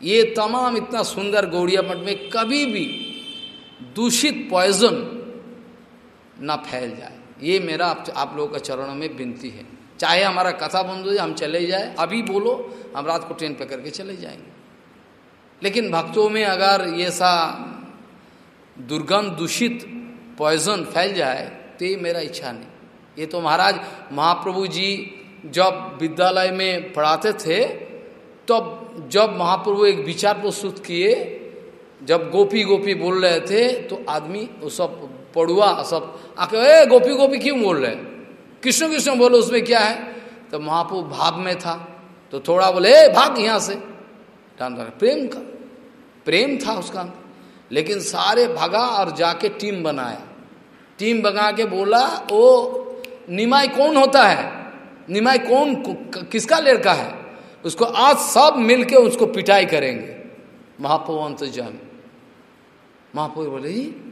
ये तमाम इतना सुंदर गौड़िया मठ में कभी भी दूषित पॉइजन ना फैल जाए। ये मेरा आप, आप लोगों का चरणों में विनती है। चाहे हमारा कथा बंद हो जाए हम चले जाए। अभी बोलो हम रात को ट्रेन पकड़ के चले जाएँगे। लेकिन भक्तों में अगर ये सा दुर्गंध, दूषित पॉइजन फैल जाए तो ये मेरा इच्छा नहीं। ये तो महाराज महाप्रभु जी जब विद्यालय में पढ़ाते थे, तब तो जब महाप्रभु एक विचार प्रस्तुत किए, जब गोपी गोपी बोल रहे थे तो आदमी वो सब पढ़ुआ सब आके, ए, गोपी गोपी क्यों बोल रहे कृष्ण कृष्ण बोलो, उसमें क्या है? तो महाप्रभु भाव में था। तो थोड़ा बोले, ए, भाग यहाँ से। प्रेम का। प्रेम था उसका। अंदर लेकिन सारे भगा और जाके टीम बनाया। टीम बना के बोला वो निमाई कौन होता है? निमाई कौन किसका लड़का है? उसको आज सब मिलके उसको पिटाई करेंगे। महापो अंतजन महापो बोले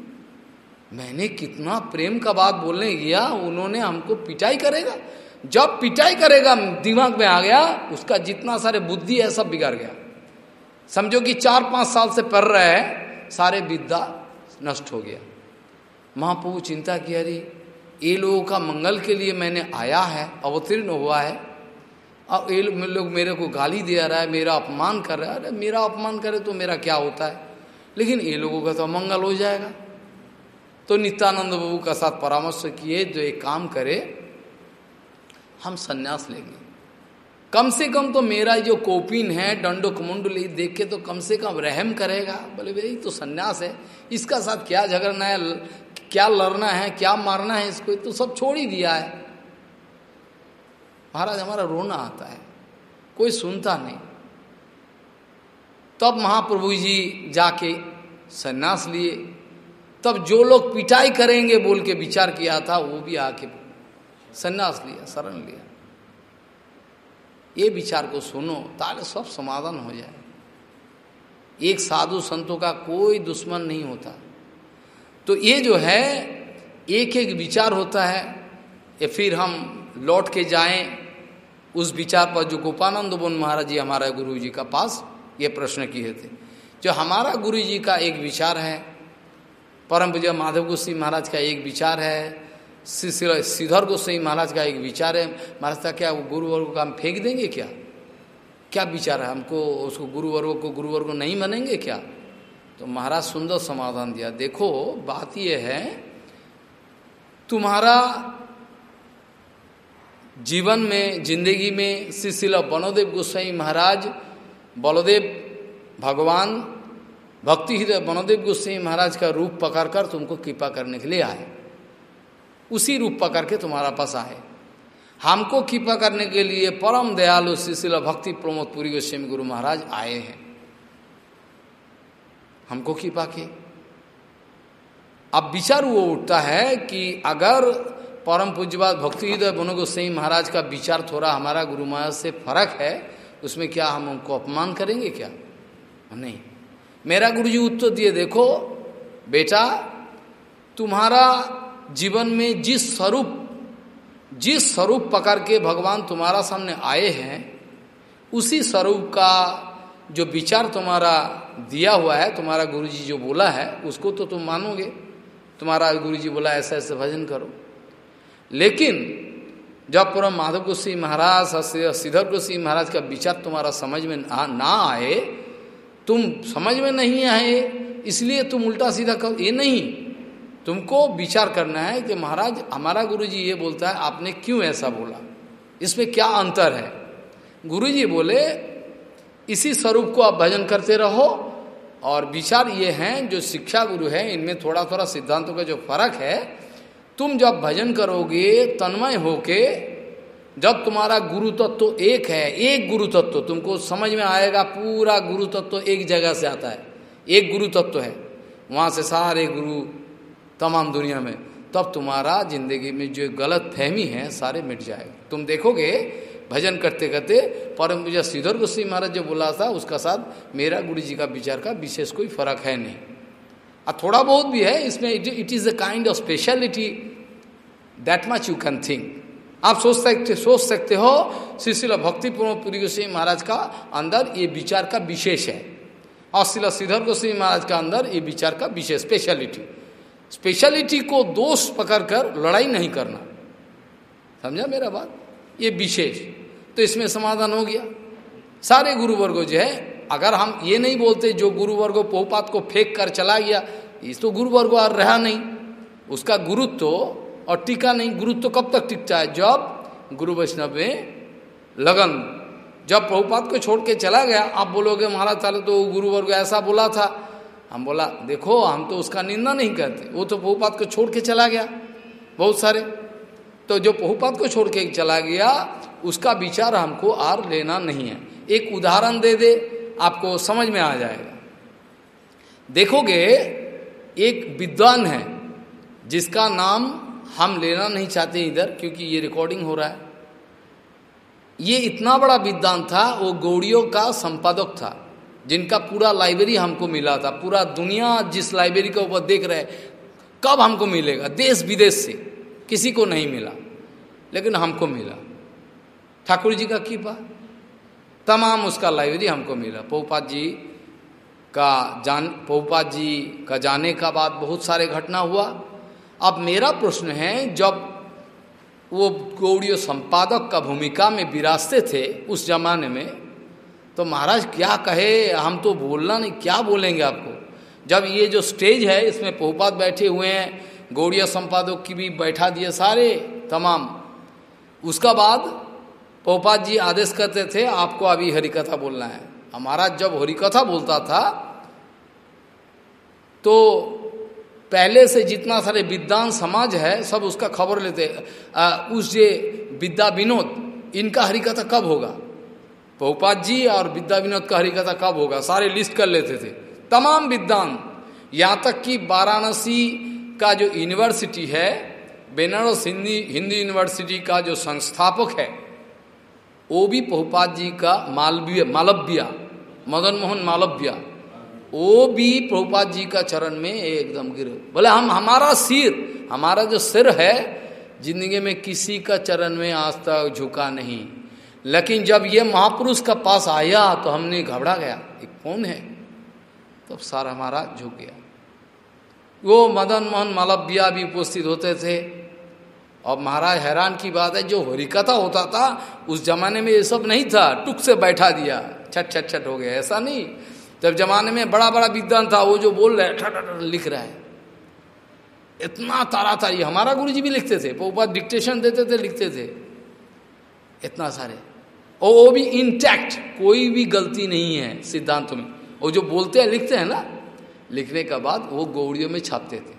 मैंने कितना प्रेम का बात बोलने गया, उन्होंने हमको पिटाई करेगा। जब पिटाई करेगा, दिमाग में आ गया, उसका जितना सारे बुद्धि है सब बिगड़ गया। समझो कि चार पाँच साल से पढ़ रहे हैं, सारे विद्या नष्ट हो गया। महाप्रभु चिंता किया, अरे, ये लोगों का मंगल के लिए मैंने आया है, अवतीर्ण हुआ है, अब ये लोग मेरे को गाली दे रहा है, मेरा अपमान कर रहा है। अरे, मेरा अपमान करे तो मेरा क्या होता है? लेकिन ये लोगों का तो मंगल हो जाएगा। तो नित्यानंद बाबू का साथ परामर्श किए, जो एक काम करे, हम संन्यास लेंगे। कम से कम तो मेरा जो कोपिन है, डंडो देख के तो कम से कम रहम करेगा। बोले, भाई तो संन्यास है। इसका साथ क्या झगड़ना है, क्या लड़ना है, क्या मारना है इसको? तो सब छोड़ ही दिया है। महाराज, हमारा रोना आता है। कोई सुनता नहीं। तब महाप्रभु जी जाके संन्यास लिए। तब जो लोग पिटाई करेंगे बोल के विचार किया था, वो भी आके संन्यास लिया, शरण लिया। ये विचार को सुनो, ताले सब समाधान हो जाए। एक साधु संतों का कोई दुश्मन नहीं होता। तो ये जो है एक एक विचार होता है, या फिर हम लौट के जाएँ उस विचार पर जो गोपानंद बोन महाराज जी हमारा गुरु जी का पास, ये प्रश्न किए थे। जो हमारा गुरु जी का एक विचार है परम पूज्य माधव गोस्वी महाराज का एक विचार है श्रीधर गोस्वाई महाराज का एक विचार है। महाराज का क्या वो गुरुवर्ग का हम फेंक देंगे क्या? क्या विचार है? हमको उसको गुरुवर्ग को गुरुवर्ग को नहीं मानेंगे क्या? तो महाराज सुंदर समाधान दिया। देखो, बात यह है, तुम्हारा जीवन में, ज़िंदगी में शिशिला बनोदेव गोस्वाई महाराज, बलोदेव भगवान भक्ति हृदय बनोदेव गोस्वाई महाराज का रूप पकड़कर तुमको कृपा करने के लिए आए। उसी रूप पकड़ के तुम्हारा पास आए। हमको कृपा करने के लिए परम दयालु शिशिला भक्ति प्रमोद पुरी गोस्वामी गुरु महाराज आए हैं। हमको कृपा के। अब विचार वो उठता है कि अगर परम पूज्यवाद भक्ति हृदय बनो गोसाई महाराज का विचार थोड़ा हमारा गुरु महाराज से फ़र्क है, उसमें क्या हम उनको अपमान करेंगे क्या? नहीं। मेरा गुरु जी उत्तर दिए, देखो, बेटा, तुम्हारा जीवन में जिस स्वरूप जिस स्वरूप पकड़ के भगवान तुम्हारा सामने आए हैं, उसी स्वरूप का जो विचार तुम्हारा दिया हुआ है, तुम्हारा गुरुजी जो बोला है, उसको तो तुम मानोगे। तुम्हारा गुरुजी बोला, ऐसा, ऐसे भजन करो। लेकिन, जब पूरा माधव गोस्वी महाराज श्रीधर गोस्वी महाराज का विचार तुम्हारा समझ में ना आए, तुम समझ में नहीं आए, इसलिए तुम उल्टा सीधा करो ये नहीं। तुमको विचार करना है कि महाराज, हमारा गुरु जी ये बोलता है, आपने क्यों ऐसा बोला? इसमें क्या अंतर है? गुरु जी बोले, इसी स्वरूप को आप भजन करते रहो, और विचार ये हैं, जो शिक्षा गुरु है, इनमें थोड़ा थोड़ा सिद्धांतों का जो फ़र्क है, तुम जब भजन करोगे, तन्मय होके, जब तुम्हारा गुरु तत्व तो एक है, एक गुरु तत्व तो तुमको समझ में आएगा, पूरा गुरु तत्व तो एक जगह से आता है, एक गुरु तत्व है, वहाँ से सारे गुरु तमाम दुनिया में, तब तुम्हारा ज़िंदगी में जो गलत फहमी है, सारे मिट जाएगा। तुम देखोगे, भजन करते करते, परम पूजा श्रीधर गोस्वी महाराज जो बोला था, उसका साथ मेरा गुरु जी का विचार का विशेष कोई फ़र्क है नहीं। और थोड़ा बहुत भी है, इसमें it is a kind of speciality that much you can think आप सोच सकते सोच सकते हो श्री भक्तिपूर्ण पूरी गोस्वी महाराज का अंदर ये विचार का विशेष है। और शिला श्रीधर गोस्वी महाराज का अंदर ये विचार का विशेष स्पेशलिटी स्पेशलिटी को दोष पकड़कर लड़ाई नहीं करना। समझा मेरा बात? ये विशेष। तो इसमें समाधान हो गया। सारे गुरुवर्गो जो है, अगर हम ये नहीं बोलते जो गुरुवर्गो पोपात को फेंक कर चला गया, इस तो गुरुवर्गो और रहा नहीं। उसका गुरुत्व तो और टीका नहीं। गुरुत्व तो कब तक टिकता है? जब गुरु वैष्णव में लगन, जब प्रभुपात को छोड़ के चला गया। आप बोलोगे, महाराज ताले तो गुरुवर्ग ऐसा बोला था। हम बोला, देखो, हम तो उसका निंदा नहीं करते। वो तो बहुपात को छोड़ के चला गया, बहुत सारे। तो जो बहुपात को छोड़ के चला गया, उसका विचार हमको आर लेना नहीं है। एक उदाहरण दे दे, आपको समझ में आ जाएगा। देखोगे, एक विद्वान है, जिसका नाम हम लेना नहीं चाहते इधर, क्योंकि ये रिकॉर्डिंग हो रहा है। ये इतना बड़ा विद्वान था, वो गौड़ियों का संपादक था। जिनका पूरा लाइब्रेरी हमको मिला था, पूरा दुनिया जिस लाइब्रेरी के ऊपर देख रहे कब हमको मिलेगा? देश विदेश से। किसी को नहीं मिला, लेकिन हमको मिला। ठाकुर जी का कीपा तमाम उसका लाइब्रेरी हमको मिला। पोपात जी का जान, पोपात जी का जाने का बाद बहुत सारे घटना हुआ। अब मेरा प्रश्न है, जब वो गौड़ियों संपादक का भूमिका में विरासते थे, उस जमाने में तो महाराज क्या कहे? हम तो बोलना नहीं क्या बोलेंगे आपको? जब ये जो स्टेज है इसमें पोपात बैठे हुए हैं गौड़िया संपादक की भी बैठा दिए सारे तमाम। उसका बाद पोपात जी आदेश करते थे आपको अभी हरिकथा बोलना है। हमारा जब हरिकथा बोलता था तो पहले से जितना सारे विद्वान समाज है सब उसका खबर लेते आ, उस ये विद्या विनोद इनका हरिकथा कब होगा? बहुपात जी और विद्या विनोद का हरिकथा कब होगा? सारे लिस्ट कर लेते थे। तमाम विद्वान, यहाँ तक कि वाराणसी का जो यूनिवर्सिटी है बेनारस हिंदी हिंदी यूनिवर्सिटी का जो संस्थापक है, वो भी बहुपात जी का मालवीय, मालव्या, मदन मोहन मालव्या, वो भी प्रभुपाद जी का चरण में एकदम गिर बोले, हम, हमारा सिर, हमारा जो सिर है, ज़िंदगी में किसी का चरण में आज तक झुका नहीं। लेकिन जब ये महापुरुष का पास आया तो हमने घबरा गया। ये कौन है? तब तो सारा हमारा झुक गया। वो मदन मोहन मालव्या भी उपस्थित होते थे। और महाराज हैरान की बात है, जो हरिकथा होता था, उस जमाने में ये सब नहीं था। टुक से बैठा दिया। छट छट छट हो गया। ऐसा नहीं। जब जमाने में बड़ा बड़ा विद्वान था, वो जो बोल रहे लिख रहा है। इतना तारा तारी हमारा गुरु जी भी लिखते थे। वो डिक्टेशन देते थे, लिखते थे। इतना सारे। और वो भी इंटैक्ट कोई भी गलती नहीं है सिद्धांत में। वो जो बोलते हैं, लिखते हैं ना, लिखने के बाद वो गौड़ियों में छापते थे।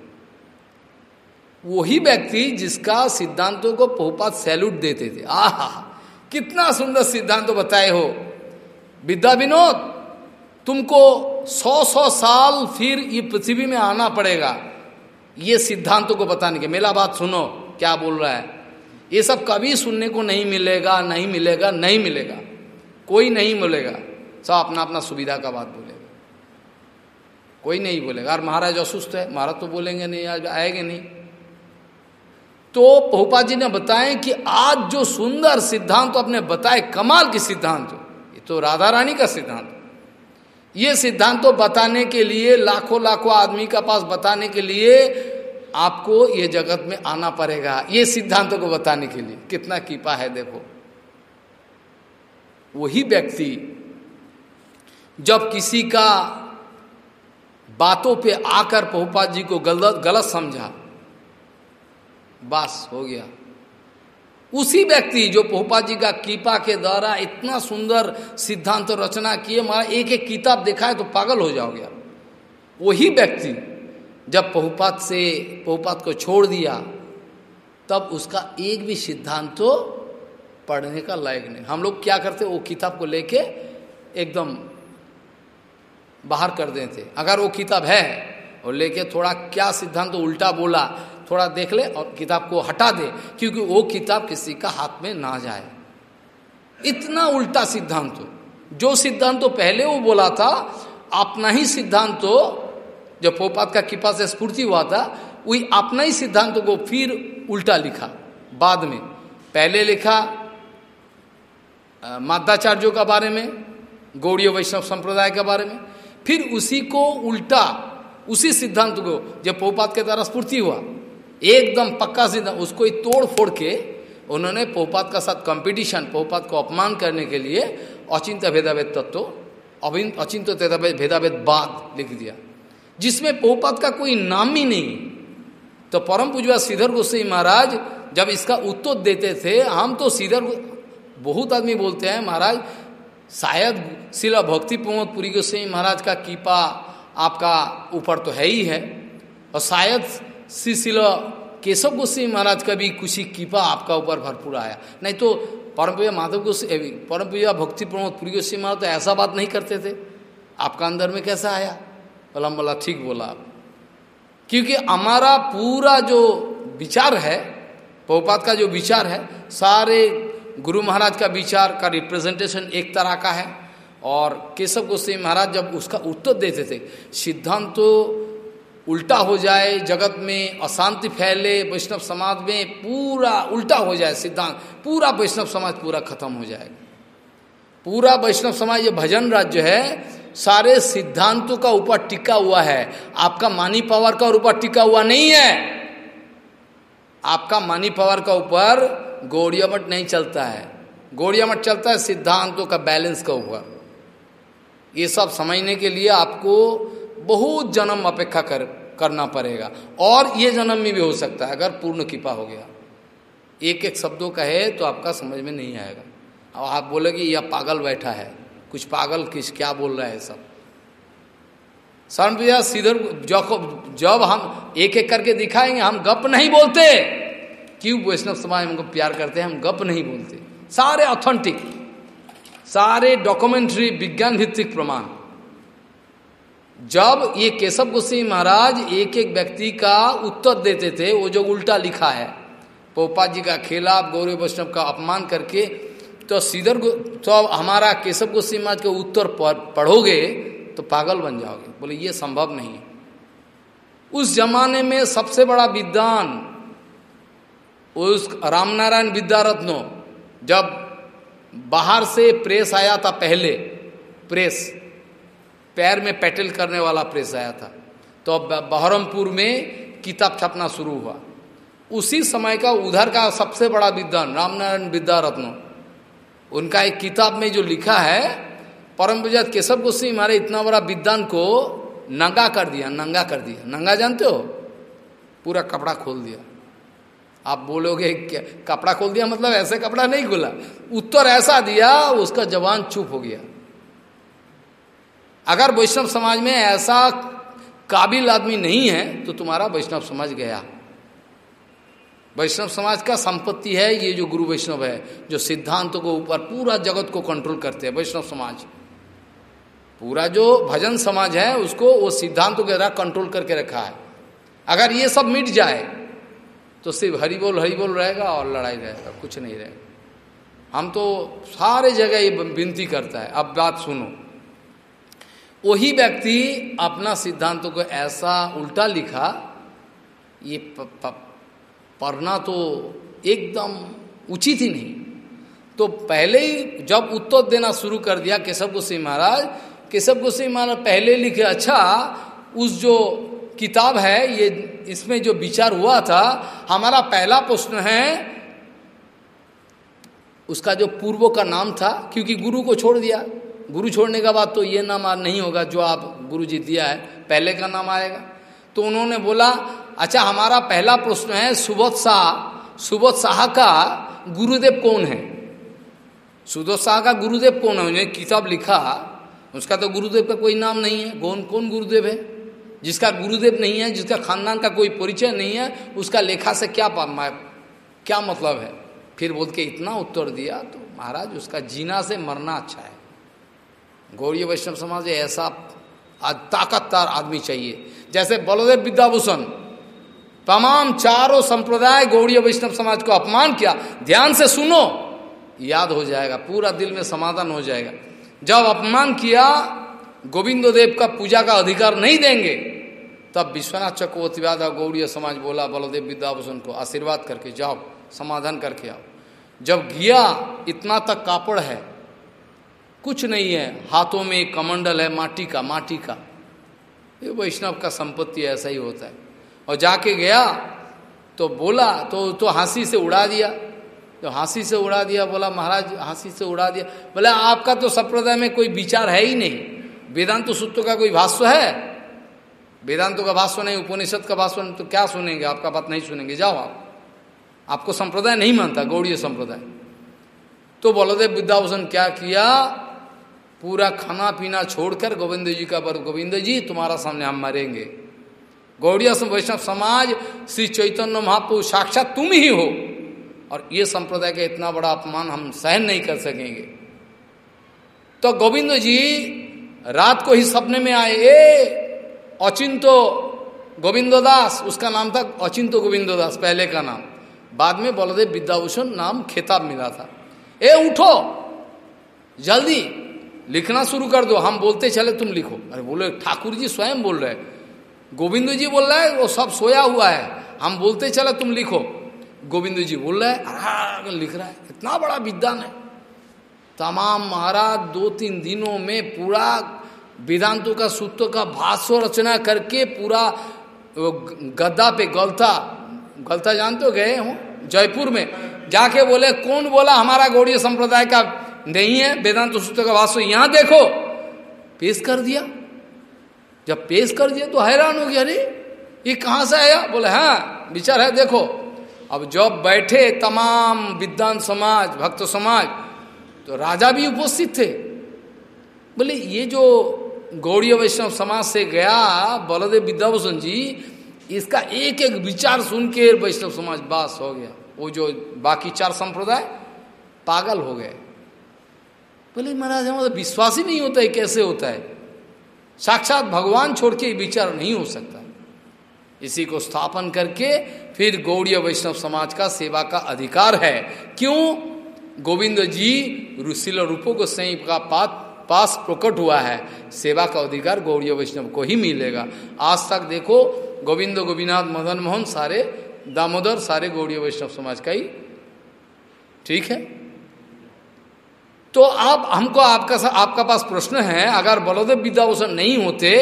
वही व्यक्ति जिसका सिद्धांतों को पोपात सैल्यूट देते थे। आहा, कितना सुंदर सिद्धांत बताए हो। विद्या विनोद, तुमको सौ सौ साल फिर ये पृथ्वी में आना पड़ेगा। ये सिद्धांतों को बताने के मेरा बात सुनो, क्या बोल रहा है। ये सब कभी सुनने को नहीं मिलेगा नहीं मिलेगा नहीं मिलेगा। कोई नहीं मिलेगा सब अपना अपना सुविधा का बात बोलेगा। कोई नहीं बोलेगा। और महाराज असुस्त है। महाराज तो बोलेंगे नहीं आज आएँगे नहीं। तो पहुपा जी ने बताए कि आज जो सुंदर सिद्धांत तो आपने बताए कमाल की सिद्धांत तो, ये तो राधा रानी का सिद्धांत। ये सिद्धांत बताने के लिए लाखों लाखों आदमी का पास बताने के लिए आपको ये जगत में आना पड़ेगा, ये सिद्धांतों को बताने के लिए। कितना कीपा है देखो। वही व्यक्ति जब किसी का बातों पे आकर पहुपात जी को गलत गलत समझा, बस हो गया। उसी व्यक्ति जो पहुपात जी का कीपा के द्वारा इतना सुंदर सिद्धांत रचना किए, मारा एक एक किताब देखा है तो पागल हो जाओगे वही व्यक्ति जब पहुपात से पहुपात को छोड़ दिया, तब उसका एक भी सिद्धांत तो पढ़ने का लायक नहीं। हम लोग क्या करते, वो किताब को लेके एकदम बाहर कर देते। अगर वो किताब है, और लेके थोड़ा क्या सिद्धांत तो उल्टा बोला, थोड़ा देख ले और किताब को हटा दे, क्योंकि वो किताब किसी का हाथ में ना जाए। इतना उल्टा सिद्धांत। तो जो सिद्धांत तो पहले वो बोला था, अपना ही सिद्धांत तो जब पोपात का कृपा से स्फूर्ति हुआ था, वही अपना ही सिद्धांत को फिर उल्टा लिखा। बाद में पहले लिखा मादाचार्यों का बारे में, गौड़ीय वैष्णव संप्रदाय के बारे में। फिर उसी को उल्टा, उसी सिद्धांत को जब पोपात के द्वारा स्फूर्ति हुआ, एकदम पक्का सिद्धांत, उसको ही तोड़ फोड़ के उन्होंने पोपात का साथ कंपटीशन पोपात को अपमान करने के लिए अचिंत भेदाभेद तत्व अचिंत भेदाभेद बाद लिख दिया। जिसमें पोपात का कोई नाम ही नहीं। तो परम पूजवा श्रीधर गोस्वाई महाराज जब इसका उत्तर देते थे, हम तो श्रीधर बहुत आदमी बोलते हैं, महाराज, शायद शिला भक्ति प्रमोद पुरी गोस्वाई महाराज का कीपा आपका ऊपर तो है ही है। और शायद श्री शिला केशव गोस्वाई महाराज का भी कुछ ही कीपा आपका ऊपर भरपूर आया। नहीं तो परम पूजा माधव गोस्वाई परम पूजा भक्ति प्रमोद पुरी गोस्वाई महाराज तो ऐसा बात नहीं करते थे। आपका अंदर में कैसा आया? बोला बोला ठीक बोला आप। क्योंकि हमारा पूरा जो विचार है पहुपात का जो विचार है, सारे गुरु महाराज का विचार का रिप्रेजेंटेशन एक तरह का है। और केशव गोस्वामी महाराज जब उसका उत्तर देते थे, सिद्धांत तो उल्टा हो जाए, जगत में अशांति फैले, वैष्णव समाज में पूरा उल्टा हो जाए सिद्धांत, पूरा वैष्णव समाज पूरा खत्म हो जाएगा। पूरा वैष्णव समाज, ये भजन राज्य है, सारे सिद्धांतों का ऊपर टिका हुआ है। आपका मानी पावर का ऊपर टिका हुआ नहीं है। आपका मानी पावर का ऊपर गौड़िया मठ नहीं चलता है। गौड़िया मठ चलता है, सिद्धांतों का बैलेंस का ऊपर ये सब समझने के लिए आपको बहुत जन्म अपेक्षा कर, करना पड़ेगा। और ये जन्म में भी हो सकता है, अगर पूर्ण कृपा हो गया। एक एक शब्दों का है तो आपका समझ में नहीं आएगा। और आप बोलेगे, यह पागल बैठा है। कुछ पागल किस, क्या बोल रहा है सब? शरण सीधर जब हम एक एक करके दिखाएँगे, हम गप नहीं बोलते। क्यों वैष्णव समाज हमको प्यार करते हैं, हम गप नहीं बोलते। सारे ऑथेंटिक सारे डॉक्यूमेंट्री विज्ञान भित्तिक प्रमाण। जब ये केशव गोस्वी महाराज एक एक व्यक्ति का उत्तर देते थे, वो जो उल्टा लिखा है, पोपा जी का खिलाफ गौरव वैष्णव का अपमान करके तो सीधर तो हमारा केशव गोस्वी महाराज के उत्तर पढ़ोगे तो पागल बन जाओगे। बोले, ये संभव नहीं है। उस जमाने में सबसे बड़ा विद्वान, उस रामनारायण विद्यारत्नो, जब बाहर से प्रेस आया था पहले, प्रेस, पैर में पेटल करने वाला प्रेस आया था तो बहरमपुर में किताब छपना शुरू हुआ। उसी समय का उधर का सबसे बड़ा विद्वान, रामनारायण विद्यारत्न उनका एक किताब में जो लिखा है, परम विजात केशव गोस्वी हमारे इतना बड़ा विद्वान को नंगा कर दिया, नंगा कर दिया। नंगा जानते हो? पूरा कपड़ा खोल दिया। आप बोलोगे क्या, कपड़ा खोल दिया मतलब ऐसे कपड़ा नहीं खोला। उत्तर ऐसा दिया, उसका जवान चुप हो गया। अगर वैष्णव समाज में ऐसा काबिल आदमी नहीं है तो तुम्हारा वैष्णव समाज गया। वैष्णव समाज का संपत्ति है, ये जो गुरु वैष्णव है, जो सिद्धांतों को ऊपर पूरा जगत को कंट्रोल करते हैं, वैष्णव समाज। पूरा जो भजन समाज है, उसको वो सिद्धांतों के द्वारा कंट्रोल करके रखा है। अगर ये सब मिट जाए तो सिर्फ़ हरि बोल हरि बोल रहेगा और लड़ाई रहेगा, कुछ नहीं रहेगा। हम तो सारे जगह ये विनती करता है, अब बात सुनो। वही व्यक्ति अपना सिद्धांतों को ऐसा उल्टा लिखा, ये पढ़ना तो एकदम उचित ही नहीं। तो पहले ही जब उत्तर देना शुरू कर दिया केशव गोस्वी महाराज, केशव गोस्वी महाराज पहले लिखे अच्छा उस जो किताब है, ये इसमें जो विचार हुआ था, हमारा पहला प्रश्न है, उसका जो पूर्व का नाम था, क्योंकि गुरु को छोड़ दिया। गुरु छोड़ने के बाद तो ये नाम नहीं होगा जो आप गुरु जी दिया है, पहले का नाम आएगा। तो उन्होंने बोला अच्छा हमारा पहला प्रश्न है, सुबोध शाह सुबोध शाह का गुरुदेव कौन है? सुबोध शाह का गुरुदेव कौन है? उन्हें किताब लिखा, उसका तो गुरुदेव का कोई नाम नहीं है। कौन कौन गुरुदेव है? जिसका गुरुदेव नहीं है, जिसका खानदान का कोई परिचय नहीं है, उसका लेखा से क्या क्या मतलब है? फिर बोल के इतना उत्तर दिया तो महाराज, उसका जीना से मरना अच्छा है। गौरी वैष्णव समाज ऐसा ताकतदार आदमी चाहिए। जैसे बलदेव विद्याभूषण, तमाम चारों संप्रदाय गौड़ी वैष्णव समाज को अपमान किया। ध्यान से सुनो, याद हो जाएगा, पूरा दिल में समाधान हो जाएगा। जब अपमान किया गोविंद देव का पूजा का अधिकार नहीं देंगे, तब विश्वनाथ चक्रवर्ती गौड़ी समाज बोला, बलदेव विद्याभूषण को आशीर्वाद करके जाओ, समाधान करके आओ। जब गया, इतना तक कापड़ है, कुछ नहीं है, हाथों में कमंडल है, माटी का माटी का। ये वैष्णव का संपत्ति ऐसा ही होता है। और जाके गया तो बोला तो तो हँसी से उड़ा दिया। तो हँसी से उड़ा दिया, बोला, महाराज, हँसी से उड़ा दिया। बोला, आपका तो संप्रदाय में कोई विचार है ही नहीं। वेदांत सूत्र का कोई भाष्य है? वेदांतों का भाष्य नहीं, उपनिषद का भाष्य नहीं तो क्या सुनेंगे? आपका बात नहीं सुनेंगे। जाओ आप। आपको संप्रदाय नहीं मानता, गौड़ीय संप्रदाय। तो बलदेव विद्याभूषण क्या किया? पूरा खाना पीना छोड़कर गोविंद जी का पर गोविंद जी, तुम्हारा सामने हम मरेंगे। गौड़िया वैष्णव समाज, श्री चैतन्य महापुर साक्षात तुम ही हो। और ये संप्रदाय का इतना बड़ा अपमान हम सहन नहीं कर सकेंगे। तो गोविंद जी रात को ही सपने में आए, ए अचिंतो गोविंदो दास, उसका नाम था अचिंतो गोविंदो दास, पहले का नाम। बाद में बलदेव विद्याभूषण नाम खिताब मिला था। ए, उठो, जल्दी लिखना शुरू कर दो, हम बोलते चले तुम लिखो। अरे बोले ठाकुर जी स्वयं बोल रहे गोविंद जी बोल रहा है, वो सब सोया हुआ है। हम बोलते चले तुम लिखो। गोविंद जी बोल रहे हैं लिख रहा है। इतना बड़ा विद्वान है। तमाम महाराज दो तीन दिनों में पूरा वेदांतों का, सूत्र का, भाष्य रचना करके पूरा गद्दा पे गलता गलता जानते हो गए हूँ? जयपुर में जाके बोले, कौन बोला हमारा गौड़ीय संप्रदाय का नहीं है, वेदांत सूत्र का भाष्य यहाँ देखो। पेश कर दिया। जब पेश कर दिया तो हैरान हो गया, अरे, ये कहाँ से आया? बोले हाँ विचार है, देखो। अब जब बैठे तमाम विद्वान समाज, भक्त समाज तो राजा भी उपस्थित थे। बोले, ये जो गौड़ीय वैष्णव समाज से गया, बलदेव विद्याभूषण जी, इसका एक एक विचार सुन के वैष्णव समाज बास हो गया। वो जो बाकी चार संप्रदाय, पागल हो गए। बोले, महाराज हमारा तो विश्वास ही नहीं होता है कैसे होता है? साक्षात भगवान छोड़ के विचार नहीं हो सकता। इसी को स्थापन करके फिर गौड़ीय वैष्णव समाज का सेवा का अधिकार है। क्यों? गोविंद जी रुशिल रूपों को सही का पात, पास प्रकट हुआ है। सेवा का अधिकार गौड़ीय वैष्णव को ही मिलेगा। आज तक देखो, गोविंद गोविंदनाथ मदन मोहन सारे दामोदर, सारे गौड़ीय वैष्णव समाज का ही ठीक है। तो आप, हमको आपका आपका पास प्रश्न है, अगर बलोदेव विद्याभूषण नहीं होते,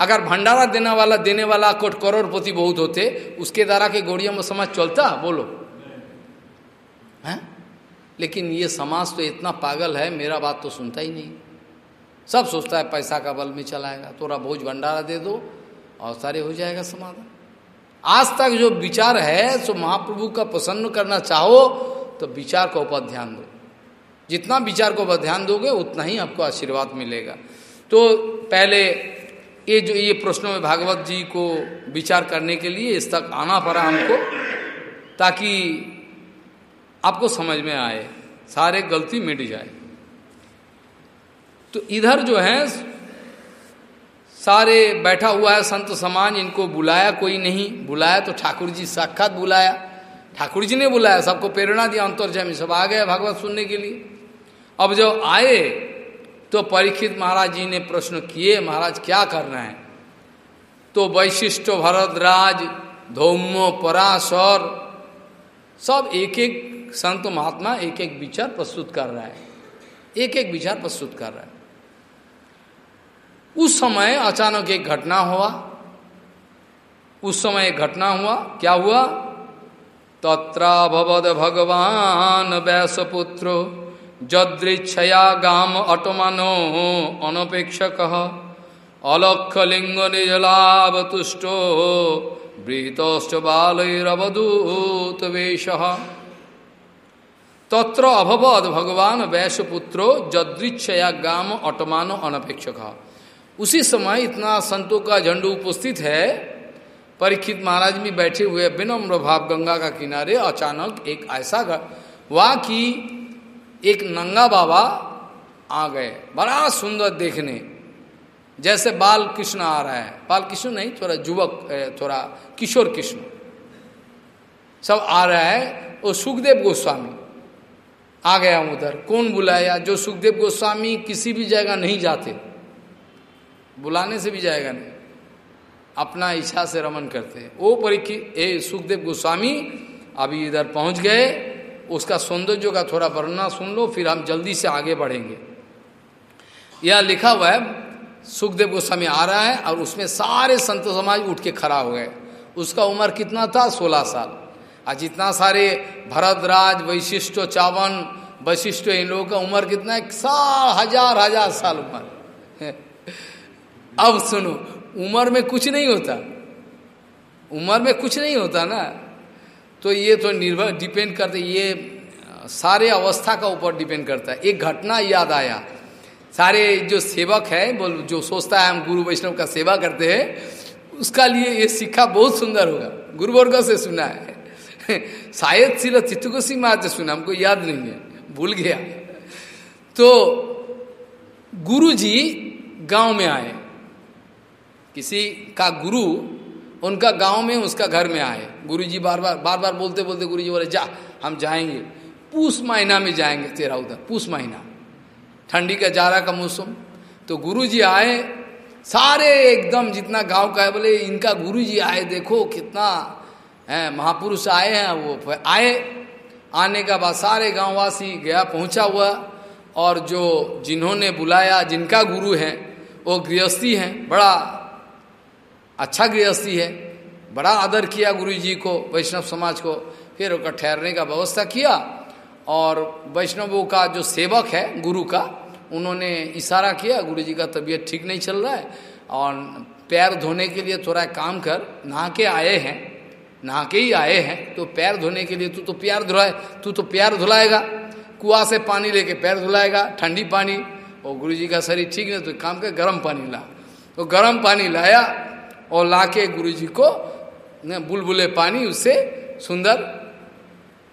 अगर भंडारा देने वाला देने वाला कोट करोड़पति बहुत होते, उसके द्वारा के गौड़िया में समाज चलता? बोलो। है? लेकिन ये समाज तो इतना पागल है, मेरा बात तो सुनता ही नहीं। सब सोचता है पैसा का बल में चलाएगा, थोड़ा भोज भंडारा दे दो, और सारे हो जाएगा समाधान। आज तक जो विचार है सो महाप्रभु का प्रसन्न करना चाहो तो विचार के ऊपर ध्यान दो। जितना विचार को ध्यान दोगे, उतना ही आपको आशीर्वाद मिलेगा। तो पहले ये जो, ये प्रश्नों में भागवत जी को विचार करने के लिए इस तक आना पड़ा हमको, ताकि आपको समझ में आए, सारे गलती मिट जाए। तो इधर जो है, सारे बैठा हुआ है संत समाज, इनको बुलाया कोई नहीं। बुलाया तो ठाकुर जी साक्षात बुलाया। ठाकुर जी ने बुलाया, सबको प्रेरणा दिया, अंतर्जय सब आ गए भागवत सुनने के लिए। अब जब आए तो परीक्षित महाराज जी ने प्रश्न किए, महाराज, क्या करना है? तो वैशिष्ट भरतराज धौम्य पराशर, सब एक एक संत महात्मा एक एक विचार प्रस्तुत कर रहा है। एक एक विचार प्रस्तुत कर रहा है। उस समय अचानक एक घटना हुआ। उस समय एक घटना हुआ। क्या हुआ? तत्राभवद भगवान जदृक्षया गाम अटमानो अनपेक्षक। अलक्षलिंग निजलाभ तुष्टो वृतोष्ट बालरवधूत वेश तत्र अभवद भगवान वैश्यपुत्रो जदृक्षया गाम अटमान अनपेक्षक। उसी समय इतना संतों का झंडू उपस्थित है। परीक्षित महाराज भी बैठे हुए विनम्र भाव गंगा का किनारे अचानक एक ऐसा हुआ कि एक नंगा बाबा आ गए। बड़ा सुंदर देखने। जैसे बाल कृष्ण आ रहा है। बाल कृष्ण नहीं, थोड़ा युवक थोड़ा किशोर कृष्ण। सब आ रहा है, वो सुखदेव गोस्वामी। आ गया उधर। कौन बुलाया? जो सुखदेव गोस्वामी किसी भी जगह नहीं जाते। बुलाने से भी जाएगा नहीं। अपना इच्छा से रमन करते। वो परीक्षित ए, सुखदेव गोस्वामी अभी इधर पहुँच गए। उसका सौंदर्य का थोड़ा वर्णना सुन लो, फिर हम जल्दी से आगे बढ़ेंगे। यह लिखा हुआ है, सुखदेव गोस्वामी आ रहा है और उसमें सारे संत समाज उठ के खड़ा हो गए। उसका उम्र कितना था? सोलह साल। आज इतना सारे भरतराज वैशिष्ट, चावन, वैशिष्ट, इन लोगों का उम्र कितना है? साल, हज़ार हज़ार साल उम्र। [LAUGHS] अब सुनो, उम्र में कुछ नहीं होता। उम्र में कुछ नहीं होता ना। तो ये तो निर्भर डिपेंड करते, ये सारे अवस्था का ऊपर डिपेंड करता है। एक घटना याद आया। सारे जो सेवक है, बोल, जो सोचता है हम गुरु वैष्णव का सेवा करते हैं, उसका लिए ये शिक्षा बहुत सुंदर होगा। गुरु वर्ग से सुना है। [LAUGHS] शायद सिला चित्तकोशी माँ से सुना, हमको याद नहीं है। भूल गया। तो गुरु जी गाँव में आए। किसी का गुरु उनका गाँव में उसका घर में आए। गुरु जी बार बार बार बार बोलते बोलते गुरु जी बोले, जा, हम जाएँगे। पूस महीना में जाएँगे तेरा उधर, पूस महीना। ठंडी का जारा का मौसम। तो गुरु जी आए, सारे एकदम जितना गाँव का है, बोले, इनका गुरु जी आए, देखो कितना, है, महापुरुष आए हैं, वो आए। आने का बाद सारे गांववासी गया, पहुँचा हुआ, और जो जिन्होंने बुलाया, जिनका गुरु है, वो गृहस्थी हैं, बड़ा अच्छा गृहस्थी है, बड़ा आदर किया गुरु जी को, वैष्णव समाज को, फिर उसका ठहरने का व्यवस्था किया और वैष्णवों का जो सेवक है, गुरु का, उन्होंने इशारा किया गुरु जी का तबीयत ठीक नहीं चल रहा है और पैर धोने के लिए थोड़ा काम कर, नहा के आए हैं, नहा के ही आए हैं तो पैर धोने के लिए तू तो प्यार धुलाए, तू तो प्यार धुलाएगा, कुआ से पानी लेके पैर धुलाएगा, ठंडी पानी, और गुरु जी का शरीर ठीक नहीं तो काम कर, गर्म पानी ला तो गर्म पानी लाया और लाके गुरु जी को बुलबुले पानी उससे सुंदर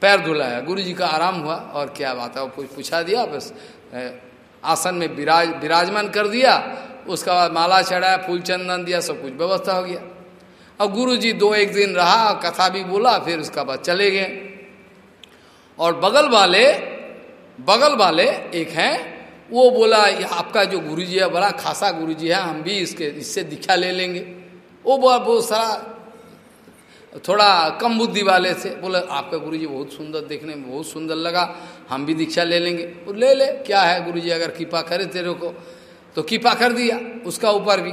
पैर धुलाया। गुरु जी का आराम हुआ, और क्या बात है, वो पूछा दिया, बस आसन में विराज विराजमान कर दिया, उसका बाद माला चढ़ाया, फूल चंदन दिया, सब कुछ व्यवस्था हो गया। और गुरु जी दो एक दिन रहा कथा भी बोला, फिर उसका बाद चले गए। और बगल वाले बगल वाले एक हैं, वो बोला आपका जो गुरु जी है, बड़ा खासा गुरु जी है, हम भी इसके, इससे दीक्षा ले लेंगे। वो बहुत सारा, थोड़ा कम बुद्धि वाले थे बोले, आपका गुरु जी बहुत सुंदर देखने में बहुत सुंदर लगा, हम भी दीक्षा ले लेंगे। वो ले ले, क्या है गुरु जी अगर कृपा करे तेरे को? तो कृपा कर दिया, उसका ऊपर भी।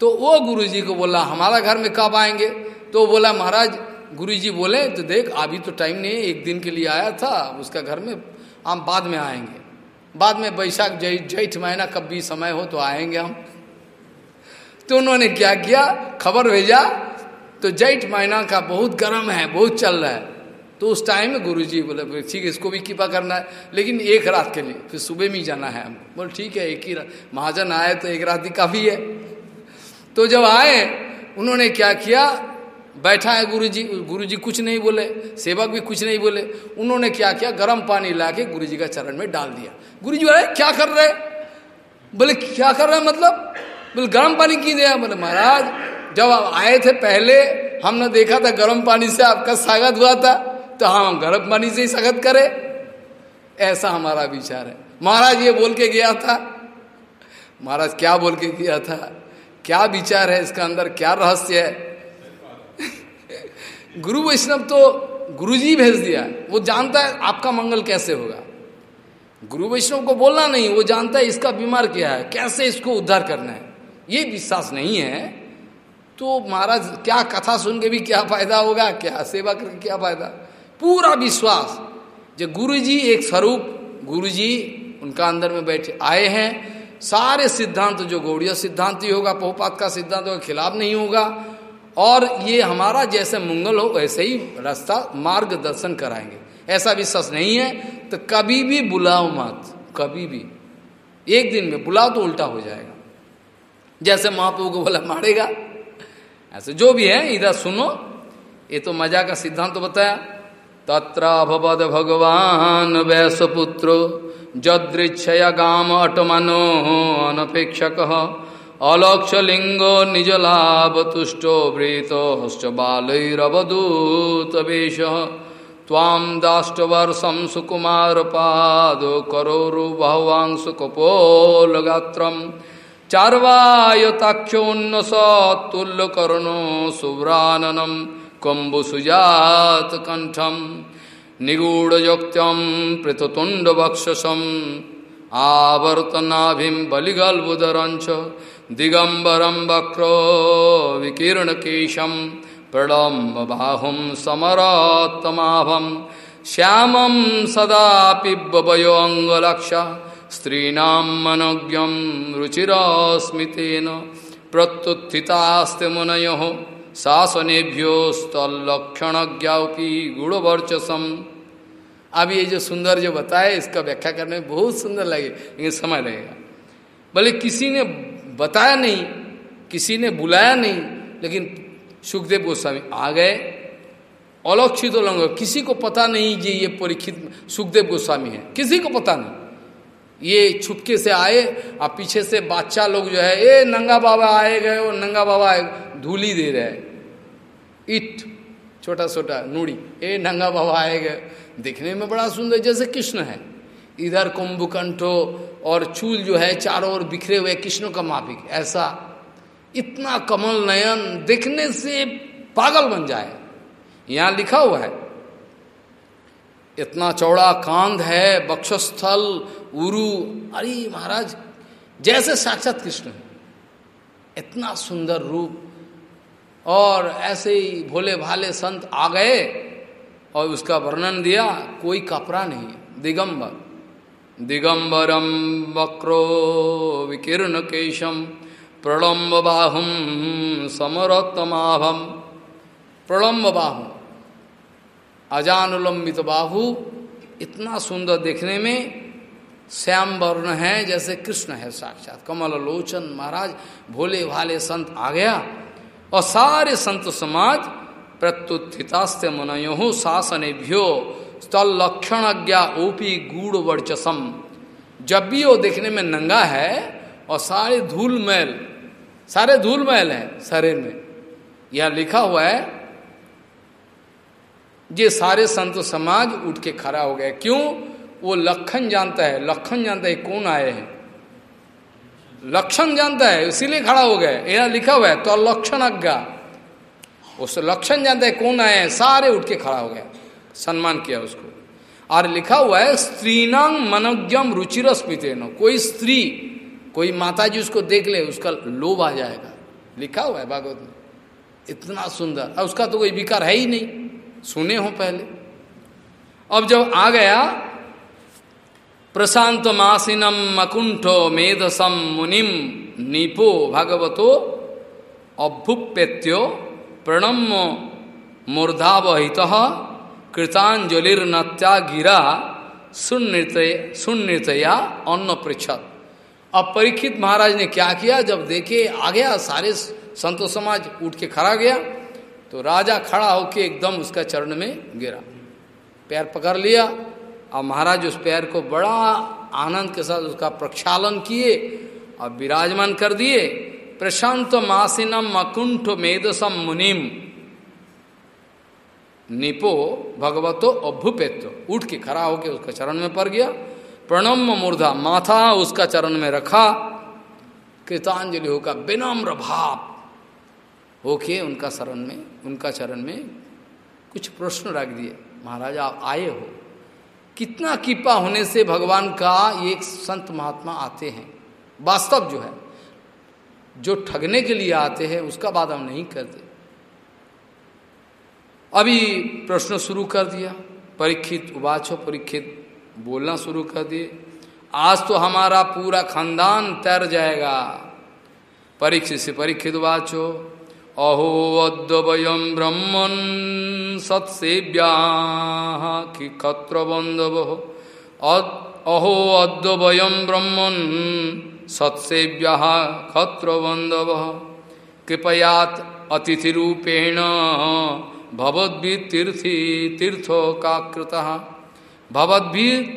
तो वो गुरु जी को बोला, हमारा घर में कब आएँगे? तो बोला, महाराज गुरु जी बोले तो देख, अभी तो टाइम नहीं एक दिन के लिए आया था, उसका घर में हम बाद में आएँगे। बाद में बैशाख जैठ महीना, कब भी समय हो तो आएँगे हम। तो उन्होंने क्या किया? खबर भेजा तो जैठ महीना का बहुत गर्म है, बहुत चल रहा है। तो उस टाइम में गुरु जी बोले ठीक है, इसको भी कृपा करना है। लेकिन एक रात के लिए, फिर सुबह में ही जाना है हमको। बोले, ठीक है, एक ही रात, महाजन आए तो एक रात ही काफ़ी है। तो जब आए, उन्होंने क्या किया? बैठा है गुरु जी गुरु जी कुछ नहीं बोले, सेवक भी कुछ नहीं बोले। उन्होंने क्या किया? गर्म पानी ला के गुरु जी का चरण में डाल दिया। गुरु जी बोले क्या कर रहे? बोले, क्या कर रहे मतलब? बोले गर्म पानी की दिया बोले, महाराज, जब आप आए थे पहले, हमने देखा था गर्म पानी से आपका स्वागत हुआ था तो हम गर्म पानी से ही स्वागत करें। ऐसा हमारा विचार है। महाराज ये बोल के गया था। महाराज, क्या बोल के गया था? क्या विचार है इसका अंदर? क्या रहस्य है? [LAUGHS] गुरु वैष्णव तो गुरु जी भेज दिया। वो जानता है आपका मंगल कैसे होगा। गुरु वैष्णव को बोलना नहीं, वो जानता है इसका बीमार क्या है, कैसे इसको उद्धार करना है। ये विश्वास नहीं है तो महाराज, क्या कथा सुन के भी क्या फ़ायदा होगा? क्या सेवा करके क्या फ़ायदा? पूरा विश्वास। जो गुरु जी एक स्वरूप गुरु जी उनका अंदर में बैठे आए हैं, सारे सिद्धांत, जो गौड़िया सिद्धांत ही होगा पहुपात का सिद्धांत के खिलाफ नहीं होगा, और ये हमारा जैसे मंगल हो, वैसे ही रास्ता मार्गदर्शन कराएँगे। ऐसा विश्वास नहीं है तो कभी भी बुलाओ मत, कभी भी। एक दिन में बुलाओ तो उल्टा हो जाएगा। जैसे महाप्रभु को बोला, मारेगा। ऐसे जो भी है, इधर सुनो। ये तो मज़ा का सिद्धांत तो बताया तत्राभवद भगवान वैसपुत्र जदृक्षय गाम अटमनो अनपेक्षक अलक्षलिंगो निज लाभ तुष्टो वृत हस्त बालरवदूत वेश ताम दाष्टवर्षम सुकुमार पाद करोरु बहुवांशु कपोलगात्रम। चार्वायताक्षोन्नस तुल्य करुणो सुव्राननम कम्बुसुजात कंठम निगूढ़ोक्त्यम पृथुतुंड बक्षसम आवर्तनाभिम बलिगल्बुदरंच दिगंबरम वक्रो विकीर्ण केशम प्रलम्ब बाहुम समरतमाभम श्यामम सदा पिबयो अंगलक्ष स्त्रीणाम मनोज्ञम रुचिरस्मितेन प्रत्युत्थितास्ते मुनयो शासनेभ्यो स्तलक्षण ज्ञापी गुणवर्चसम। अब ये जो सुंदर जो बताए, इसका व्याख्या करने में बहुत सुंदर लगे, लेकिन समय लगेगा। भले किसी ने बताया नहीं, किसी ने बुलाया नहीं, लेकिन सुखदेव गोस्वामी आ गए अलक्षित तो लंग किसी को पता नहीं जी ये परीक्षित सुखदेव गोस्वामी है। किसी को पता नहीं। ये छुपके से आए और पीछे से बादशाह लोग जो है, ए, नंगा बाबा आए गए और नंगा बाबा धूली दे रहे इट छोटा छोटा नूड़ी, ए, नंगा बाबा आए गए दिखने में बड़ा सुंदर, जैसे कृष्ण है। इधर कुंभकंठो और चूल जो है, चारों ओर बिखरे हुए, कृष्ण का माफिक, ऐसा। इतना कमल नयन, देखने से पागल बन जाए। यहाँ लिखा हुआ है इतना चौड़ा कांध है, बक्षस्थल, उरु। अरे महाराज, जैसे साक्षात कृष्ण इतना सुंदर रूप। और ऐसे ही भोले भाले संत आ गए और उसका वर्णन दिया, कोई कपड़ा नहीं। दिगंबर। दिगंबरम वक्रो विकीर्ण केशम प्रलम्ब बाहुम समरतमाभम प्रलम्ब बाहु। अजानुलंबित बाहु इतना सुंदर देखने में श्याम वर्ण है, जैसे कृष्ण है साक्षात। कमल लोचन महाराज भोले भाले संत आ गया। और सारे संत समाज प्रत्युत्थितास्ते मनयो शासनेभ्यो स्थल लक्षण अज्ञा ओपी गूढ़ वर्चसम जब भी वो देखने में नंगा है, और सारे धूल मैल सारे धूल मैल है शरीर में। यह लिखा हुआ है ये सारे संत समाज उठ के खड़ा हो गए। क्यों? वो लखन जानता है। लखन जानता है कौन आए हैं? लक्षण जानता है, इसीलिए खड़ा हो गए। यह लिखा हुआ है तो लक्षण अज्ञा। उस लक्षण जानता है कौन आए हैं? सारे उठ के खड़ा हो गया सम्मान किया उसको। और लिखा हुआ है स्त्रीनांग मनोज्ञम रुचिरस्मित कोई स्त्री, कोई माता जी उसको देख ले, उसका लोभ आ जाएगा। लिखा हुआ है भागवत में। इतना सुंदर। और उसका तो कोई विकार है ही नहीं। सुने हो पहले। अब जब आ गया प्रशांत मासिनम मकुंठो मेधसम मुनिम नीपो भगवतो अभ्युपेत्यो प्रणम मूर्धावहित कृतांजलिर्नत्या गिरा सुनृतय अन्न पृछत अब परीक्षित महाराज ने क्या किया? जब देखे, आ गया, सारे संतो समाज उठ के खड़ा गया। तो राजा खड़ा होके एकदम उसका चरण में गिरा। पैर पकड़ लिया और महाराज उस पैर को बड़ा आनंद के साथ उसका प्रक्षालन किए और विराजमान कर दिए। प्रशांत मासिनम अकुंठ मेदसम मुनिम। निपो भगवतो अभ्युपेत्व उठ के खड़ा होके उसका चरण में पड़ गया। प्रणम मूर्धा माथा उसका चरण में रखा। कृतांजलि होकर विनम्र भाव होके उनका शरण में, उनका चरण में कुछ प्रश्न रख दिए। महाराज, आप आए हो। कितना कृपा होने से भगवान का एक संत महात्मा आते हैं। वास्तव जो है, जो ठगने के लिए आते हैं, उसका बात हम नहीं करते। अभी प्रश्न शुरू कर दिया, परीक्षित उबाचो परीक्षित बोलना शुरू कर दिए। आज तो हमारा पूरा खानदान तैर जाएगा। परीक्षित से परीक्षित वाचो अहो अद्वयम ब्रह्मन सत्सेव्या बंधव अहो अद्वयम ब्रह्मन सत्सेव्या खत्र बंधव कृपयात तीर्थी तीर्थो का कृत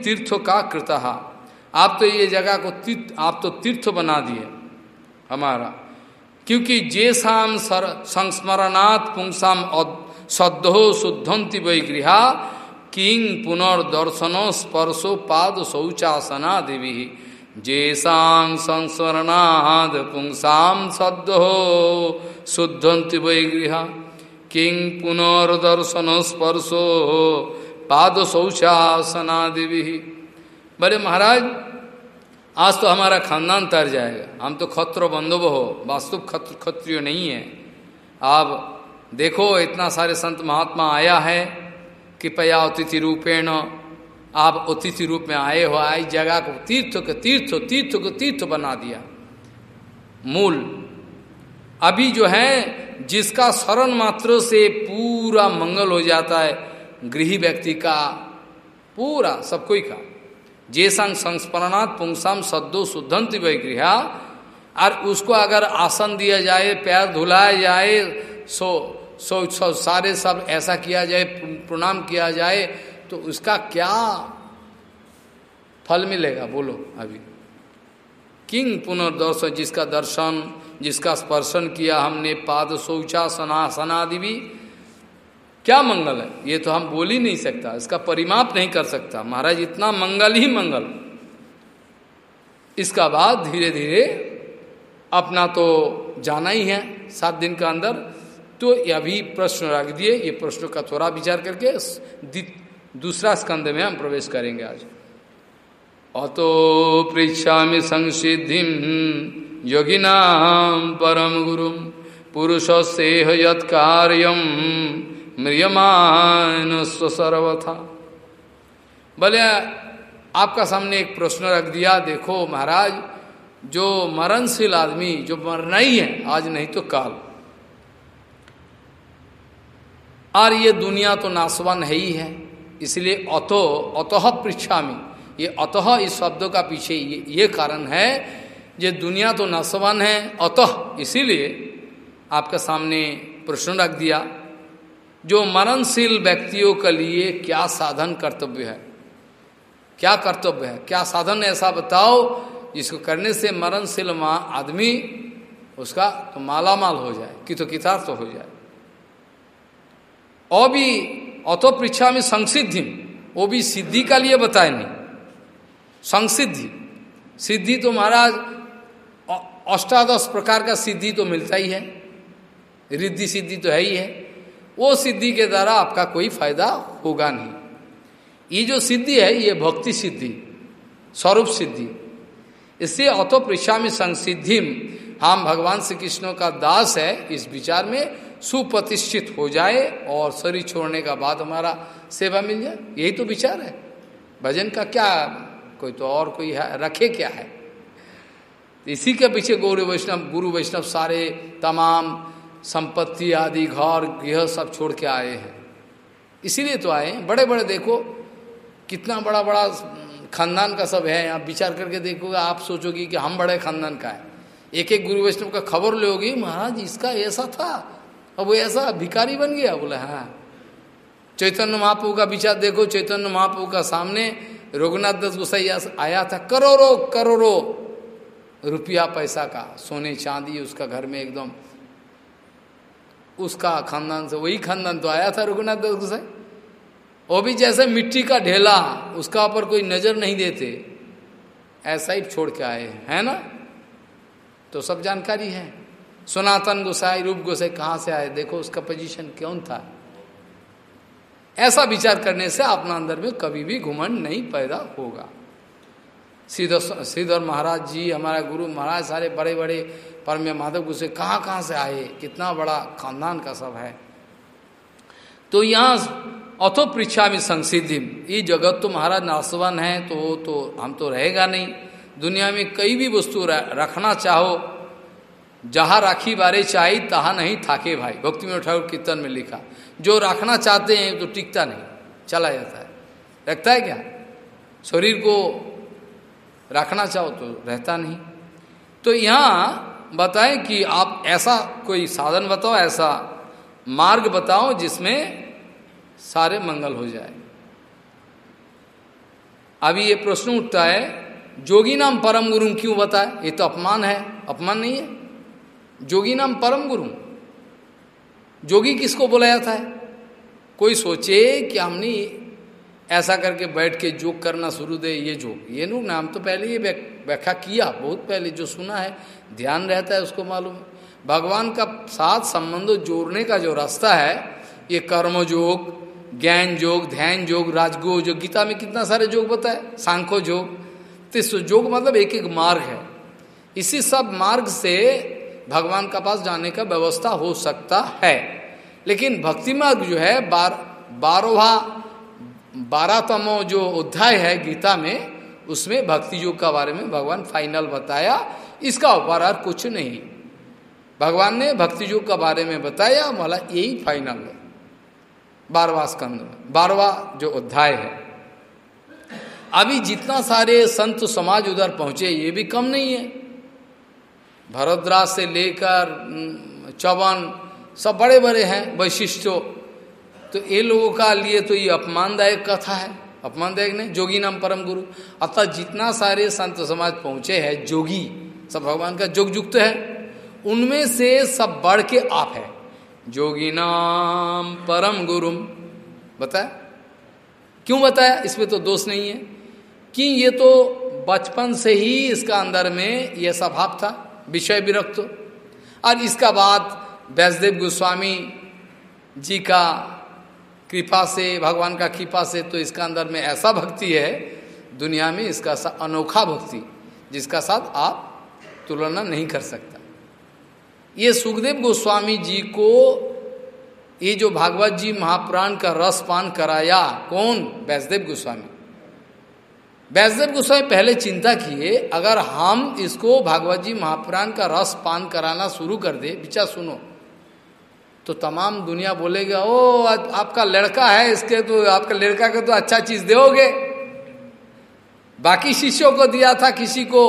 तीर्थो का कृत आप तो ये जगह को तीर्थ आप तो तीर्थ बना दिए। हमारा क्योंकि जेसाम संस्मरणात् पुंसाम सद्धो शुद्धंति वैगृहा किंग पुनर्दर्शन स्पर्शो पाद शौचासना देवी। जेसांग संस्मरणाद पुंसाम सद्धो शुद्धंति वैगृहा किंग पुनर्दर्शन स्पर्शो पाद शौचासना देवी। बड़े महाराज आज तो हमारा खानदान तर जाएगा। हम तो खत्र बंधुब हो वास्तुक खत्र खत्रिय नहीं है। आप देखो, इतना सारे संत महात्मा आया है कृपया अतिथि रूपेण, आप अतिथि रूप में आए हो, आई जगह को तीर्थ के तीर्थ तीर्थ को तीर्थ बना दिया। मूल, अभी जो है, जिसका शरण मात्र से पूरा मंगल हो जाता है, गृह व्यक्ति का पूरा सब कोई का। जे संग संस्मरणात् पुंसाम सद्दो शुद्धंत वैगृहा और उसको अगर आसन दिया जाए पैर धुलाया जाए सो सो, सो सारे सब ऐसा किया जाए प्रणाम किया जाए तो उसका क्या फल मिलेगा? बोलो अभी। किंग पुनर्दर्शन जिसका दर्शन जिसका स्पर्शन किया हमने पाद शौचा सना सनादि भी क्या मंगल है? ये तो हम बोल ही नहीं सकता, इसका परिमाप नहीं कर सकता। महाराज, इतना मंगल ही मंगल। इसका बाद धीरे धीरे अपना तो जाना ही है, सात दिन का अंदर। तो अभी प्रश्न रख दिए, ये प्रश्न का थोड़ा विचार करके दूसरा स्कंद में हम प्रवेश करेंगे आज। अतो पृछा में संसिधि योगिना परम गुरु पुरुष से यत्कार्यम म्रियमान सर्वथा बोले आपका सामने एक प्रश्न रख दिया देखो महाराज जो मरणशील आदमी जो मरना ही है आज नहीं तो काल। और ये दुनिया तो नासवान है ही है इसलिए अतो अतः पृछा में ये अतः इस शब्दों का पीछे ये, ये कारण है ये दुनिया तो नासवान है अतः। इसीलिए आपका सामने प्रश्न रख दिया जो मरणशील व्यक्तियों के लिए क्या साधन कर्तव्य है? क्या कर्तव्य है? क्या साधन ऐसा बताओ जिसको करने से मरणशील आदमी, उसका तो माला माल हो जाए कि तो किताब तो हो जाए। और भी अतो पृछा में संसिद्धि, वो भी सिद्धि का लिए बताए नहीं। संसिद्धि, सिद्धि तो महाराज अष्टादश प्रकार का सिद्धि तो मिलता ही है। रिद्धि सिद्धि तो है ही है। वो सिद्धि के द्वारा आपका कोई फ़ायदा होगा नहीं। ये जो सिद्धि है, ये भक्ति सिद्धि, स्वरूप सिद्धि। इससे अतो पृछा में संसिद्धि हम भगवान श्री कृष्ण का दास है, इस विचार में सुप्रतिष्ठित हो जाए और शरीर छोड़ने का बाद हमारा सेवा मिल जाए। यही तो विचार है। भजन का क्या, कोई तो और कोई है, रखे क्या है? इसी के पीछे गौरव वैष्णव, गुरु वैष्णव सारे तमाम संपत्ति आदि, घर, गृह सब छोड़ के आए हैं। इसीलिए तो आए हैं। बड़े बड़े देखो, कितना बड़ा बड़ा खानदान का सब है। आप विचार करके देखोगे, आप सोचोगे कि हम बड़े खानदान का है। एक एक गुरु वैष्णव का खबर लोगी, महाराज, इसका ऐसा था। अब वो ऐसा भिकारी बन गया। बोले हाँ। चैतन्य महाप्रभु का विचार देखो, चैतन्य महाप्रभु का सामने रघुनाथ दस गोसाई आया था करोड़ों करोड़ों रुपया पैसा का। सोने चांदी उसका घर में एकदम उसका खानदान से, वही खानदान तो आया था रघुनाथ दत्त गोसाई वो भी जैसे मिट्टी का ढेला, उसका ऊपर कोई नज़र नहीं देते। ऐसा ही छोड़ के आए है ना? तो सब जानकारी है। सनातन गोसाई, रूप गोसाई कहाँ से आए? देखो उसका पोजीशन क्यों था। ऐसा विचार करने से अपना अंदर में कभी भी घुमंड नहीं पैदा होगा। श्रीधर श्रीधर महाराज जी, हमारा गुरु महाराज सारे बड़े बड़े परम माधव गुस्से कहाँ कहाँ से आए? कितना बड़ा खानदान का सब है। तो यहाँ अथो पृछा में संसिद्धि। ये जगत तो महाराज नाशवन है तो वो तो हम तो रहेगा नहीं। दुनिया में कई भी वस्तु रखना चाहो, जहाँ राखी बारे चाहे, तहा नहीं थाके भाई। भक्ति में ठाकुर कीर्तन में लिखा। जो रखना चाहते हैं तो टिकता नहीं, चला जाता है। रखता है क्या? शरीर को रखना चाहो तो रहता नहीं। तो यहाँ बताएँ कि आप ऐसा कोई साधन बताओ, ऐसा मार्ग बताओ जिसमें सारे मंगल हो जाए। अभी ये प्रश्न उठता है, जोगी नाम परम गुरु क्यों बताए? ये तो अपमान है, अपमान नहीं है। जोगी नाम परम गुरु। जोगी किसको बोला जाता है कोई सोचे कि हमने ऐसा करके बैठ के जोग करना शुरू दे, ये जोग। ये नु नाम तो पहले ये व्याख्या किया, बहुत पहले जो सुना है ध्यान रहता है उसको मालूम। भगवान का साथ संबंध जोड़ने का जो रास्ता है, ये कर्म जोग ज्ञान जोग ध्यान जोग राजगो जो गीता में कितना सारे जोग बताए? सांखो जोग। तो जोग मतलब एक एक मार्ग है। इसी सब मार्ग से भगवान का पास जाने का व्यवस्था हो सकता है। लेकिन भक्ति मार्ग जो है, बार, बारहवा, बारहतमो जो अध्याय है गीता में, उसमें भक्ति योग का बारे में भगवान फाइनल बताया। इसका और कुछ नहीं। भगवान ने भक्ति योग का बारे में बताया, बोला, यही फाइनल है। बारवा स्कंद में। बारवा जो अध्याय है। अभी जितना सारे संत समाज उधर पहुँचे, ये भी कम नहीं है। भरद्राज से लेकर चवन, सब बड़े बड़े हैं, वैशिष्टों। तो ये लोगों का लिए तो ये अपमानदायक कथा है। अपमानदायक नहीं, जोगी नाम परम गुरु। अतः जितना सारे संत समाज पहुँचे हैं, जोगी सब भगवान का जोग युक्त है। उनमें से सब बढ़ के आप है। जोगी नाम परम गुरुम। बताया? क्यों बताया? इसमें तो दोष नहीं है कि ये तो बचपन से ही इसका अंदर में यह स्वभाव था। विषय विरक्त और इसका बाद वैष्णदेव गोस्वामी जी का कृपा से, भगवान का कृपा से तो इसका अंदर में ऐसा भक्ति है, दुनिया में इसका अनोखा भक्ति, जिसका साथ आप तुलना नहीं कर सकता। ये सुखदेव गोस्वामी जी को ये जो भागवत जी महापुराण का रस पान कराया, कौन? वैष्णदेव गोस्वामी। वैष्णदेव गोस्वामी पहले चिंता किए, अगर हम इसको भागवत जी महापुराण का रस पान कराना शुरू कर दे विचार सुनो तो तमाम दुनिया बोलेगा, ओ आपका लड़का है इसके तो आपका लड़का का तो अच्छा चीज़ दोगे। बाकी शिष्यों को दिया था किसी को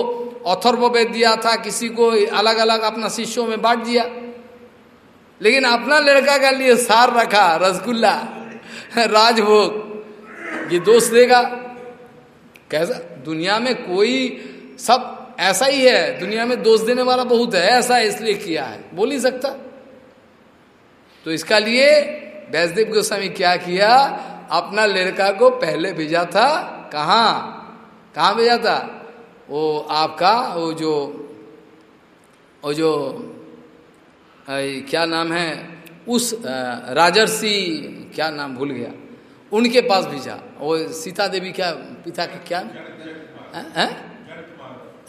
अथर्वेद दिया था, किसी को अलग अलग अपना शिष्यों में बांट दिया। लेकिन अपना लड़का का लिए सार रखा, रसगुल्ला, [LAUGHS] राजभोग, ये दोष देगा। कैसा? दुनिया में कोई सब ऐसा ही है, दुनिया में दोष देने वाला बहुत है, ऐसा इसलिए किया है। बोल ही सकता। तो इसका लिए वैष्णदेव गोस्वामी क्या किया? अपना लड़का को पहले भेजा था कहाँ भेजा था? वो आपका वो जो वो जो क्या नाम है उस राजर्षि क्या नाम भूल गया उनके पास भेजा वो सीता देवी क्या पिता के क्या? है?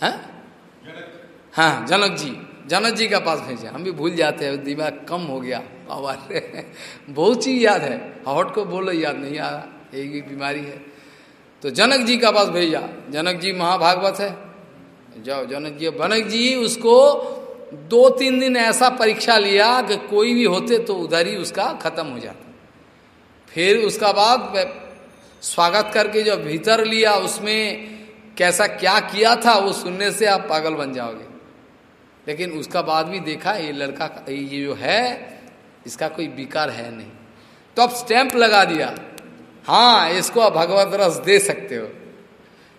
है? हाँ जनक जी जनक जी का पास भेजे। हम भी भूल जाते हैं दिमाग कम हो गया। बहुत चीज़ याद है। हॉट को बोलो याद नहीं आ रहा एक बीमारी है। तो जनक जी का पास भेजा। जनक जी महाभागवत है। जाओ, जनक जी, बनक जी उसको दो तीन दिन ऐसा परीक्षा लिया कि कोई भी होते तो उधर ही उसका खत्म हो जाता। फिर उसका बाद स्वागत करके जो भीतर लिया, उसमें कैसा क्या किया था, वो सुनने से आप पागल बन जाओगे। लेकिन उसका बाद भी देखा, ये लड़का, ये जो है, इसका कोई विकार है नहीं। तो अब स्टैंप लगा दिया। हाँ इसको आप भगवत रस दे सकते हो।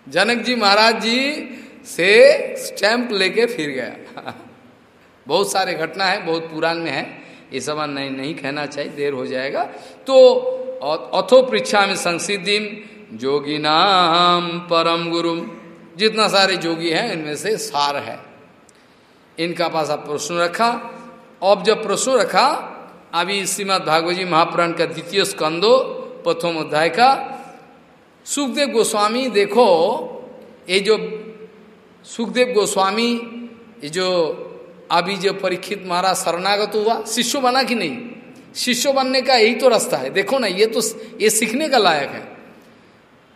जनक जी महाराज जी से स्टैंप लेके फिर गया। [LAUGHS] बहुत सारे घटना है, बहुत पुराण में है। ये सब नहीं नहीं कहना चाहिए, देर हो जाएगा। तो अथो पृछा में संसिद्धि, जोगी नाम परम गुरु। जितना सारे जोगी हैं, इनमें से सार है। इनका पास आप प्रश्न रखा। अब जब प्रश्न रखा, अभी श्रीमद भागवत जी महापुराण का द्वितीय स्कंदो प्रथम अध्याय का सुखदेव गोस्वामी देखो, ये जो सुखदेव गोस्वामी, ये जो अभी जो परीक्षित महाराज शरणागत हुआ, शिष्य बना कि नहीं? शिष्य बनने का यही तो रास्ता है। देखो ना, ये तो ये सीखने का लायक है।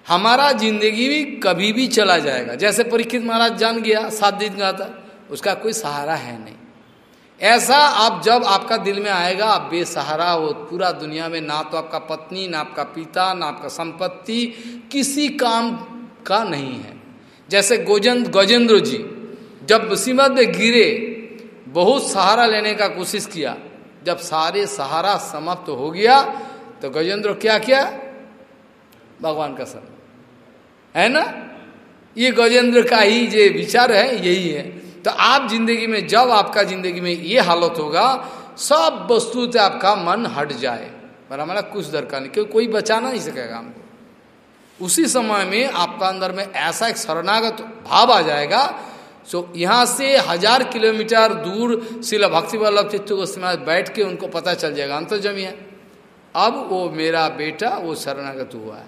हमारा ज़िंदगी भी कभी भी चला जाएगा। जैसे परीक्षित महाराज जान गया, सात दिन का था, उसका कोई सहारा है नहीं। ऐसा आप जब आपका दिल में आएगा, आप बेसहारा हो, पूरा दुनिया में ना तो आपका पत्नी, ना आपका पिता, ना आपका संपत्ति किसी काम का नहीं है। जैसे गोजंद गजेंद्र जी, जब मुसीबत में गिरे, बहुत सहारा लेने का कोशिश किया। जब सारे सहारा समाप्त हो गया तो गजेंद्र क्या किया? भगवान का सर। है ना? ये गजेंद्र का ही जो विचार है, यही है। तो आप ज़िंदगी में, जब आपका ज़िंदगी में ये हालत होगा, सब वस्तु से आपका मन हट जाए। पर हमारा कुछ दरकार नहीं, क्योंकि कोई बचाना नहीं सकेगा हमको। उसी समय में आपका अंदर में ऐसा एक शरणागत भाव आ जाएगा, सो यहाँ से हज़ार किलोमीटर दूर शिला भक्ति वल्लभ चित्त को बैठ के उनको पता चल जाएगा अंतर जमी है। अब वो मेरा बेटा, वो शरणागत हुआ है।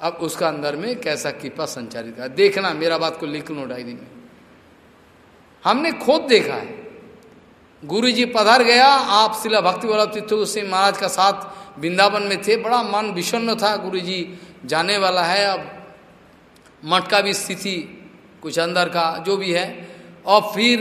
अब उसका अंदर में कैसा कृपा संचारित कर देखना, मेरा बात को लिख लो डायरी में। हमने खुद देखा है। गुरु जी पधर गया, आप शिला भक्ति वल्लभ चित्त सिंह महाराज का साथ वृंदावन में थे। बड़ा मन विषन्न था गुरु जी जाने वाला है। अब मठ का भी स्थिति, कुछ अंदर का, जो भी है। और फिर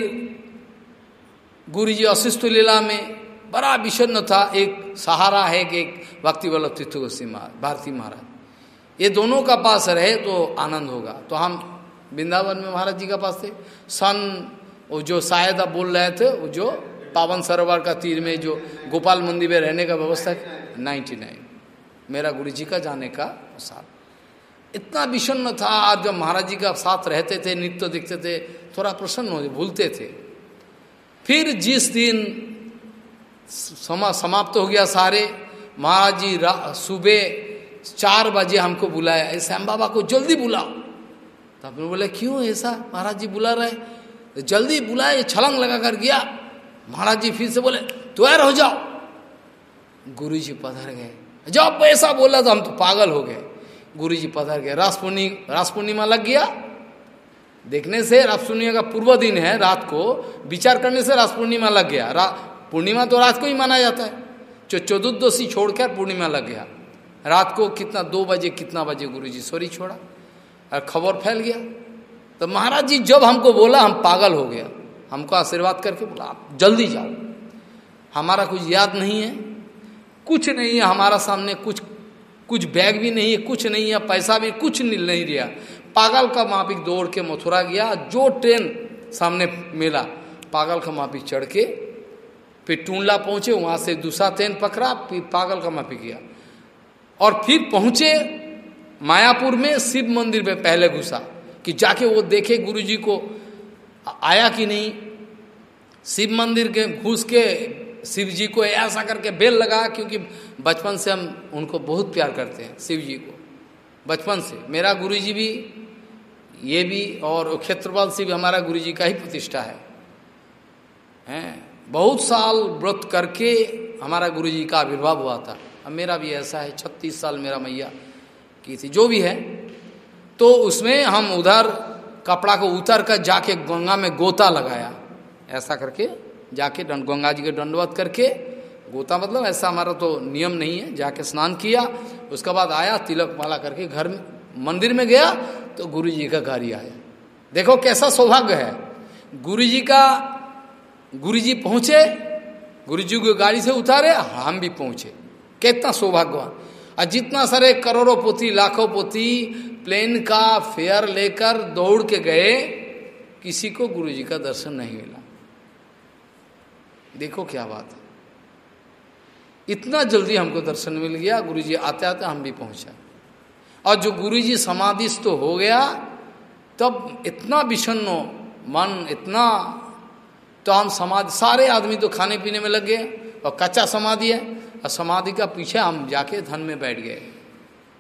गुरु जी अशिष्ट लीला में बड़ा विषन्न था। एक सहारा है कि एक भक्ति वल्लभ तीर्थ गोस्वी भारती महाराज। ये दोनों का पास रहे तो आनंद होगा। तो हम वृंदावन में महाराज जी का पास थे। सन वो जो शायद आप बोल रहे थे, वो जो पावन सरोवर का तीर में जो गोपाल मंदिर में रहने का व्यवस्था नाइन्टी नाइन मेरा गुरु जी का जाने का साथ। इतना विषन्न था, आज जब महाराज जी का साथ रहते थे, नित्य दिखते थे, थोड़ा प्रसन्न हो, भूलते थे। फिर जिस दिन समा, समाप्त हो गया सारे, महाराज जी सुबह चार बजे हमको बुलाया श्याम बाबा को जल्दी बुलाओ। तो आपने बोले, क्यों ऐसा? महाराज जी बुला रहे तो जल्दी बुलाए, छलंग लगा कर गया महाराज जी फिर से बोले, तैयार हो जाओ। गुरु जी पधर गए। जब ऐसा बोला तो हम तो पागल हो गए। गुरु जी पधर गए। रास पूर्णि रास पूर्णिमा लग गया। देखने से रास पूर्णिमा का पूर्व दिन है रात को। विचार करने से रास पूर्णिमा लग गया। पूर्णिमा तो रात को ही माना जाता है। जो चतुर्दशी छोड़कर पूर्णिमा लग गया। रात को कितना दो बजे, कितना बजे गुरु जी सोरी छोड़ा। और खबर फैल गया। तो महाराज जी, जब हमको बोला, हम पागल हो गया हमको आशीर्वाद करके बोला, आप जल्दी जाओ। हमारा कुछ याद नहीं है, कुछ नहीं है हमारा सामने, कुछ कुछ बैग भी नहीं है, कुछ नहीं है, पैसा भी, कुछ नहीं रहा। पागल का मापिक दौड़ के मथुरा गया, जो ट्रेन सामने मिला, पागल का मापिक चढ़ के, फिर टूंडला पहुँचे, वहाँ से दूसरा ट्रेन पकड़ा, फिर पागल का मापिक गया। और फिर पहुँचे मायापुर में, शिव मंदिर में पहले घुसा। कि जाके वो देखे गुरु जी को आया कि नहीं? शिव मंदिर के, घुस के शिव जी को ऐसा करके बेल लगा, क्योंकि बचपन से हम उनको बहुत प्यार करते हैं शिव जी को। बचपन से। मेरा गुरु जी भी, ये भी, और क्षेत्रपाल शिव हमारा गुरु जी का ही प्रतिष्ठा है। हैं? बहुत साल व्रत करके हमारा गुरु जी का आविर्भाव हुआ था। अब मेरा भी ऐसा है, छत्तीस साल मेरा मैया की थी। जो भी है तो उसमें हम उधर कपड़ा को उतर कर जाके गंगा में गोता लगाया। ऐसा करके जाके गंगा जी के दंडवत करके, गोता मतलब ऐसा हमारा तो नियम नहीं है, जाके स्नान किया, उसके बाद आया, तिलक माला करके घर में, मंदिर में गया तो गुरु जी का गाड़ी आया। देखो कैसा सौभाग्य है। गुरु जी का, गुरु जी पहुँचे, गुरु जी को गाड़ी से उतारे, हम भी पहुँचे। कितना सौभाग्यवान। और जितना सारे करोड़ों पोती, लाखों पोती प्लेन का फेयर लेकर दौड़ के गए, किसी को गुरु जी का दर्शन नहीं मिला। देखो क्या बात है। इतना जल्दी हमको दर्शन मिल गया गुरु जी आते आते हम भी पहुँचा। और जो गुरु जी समाधिस्थ तो हो गया, तब इतना विषन्न मन, इतना तो हम समाधि, सारे आदमी तो खाने पीने में लग गए, और कच्चा समाधि है। और समाधि का पीछे हम जाके धन में बैठ गए।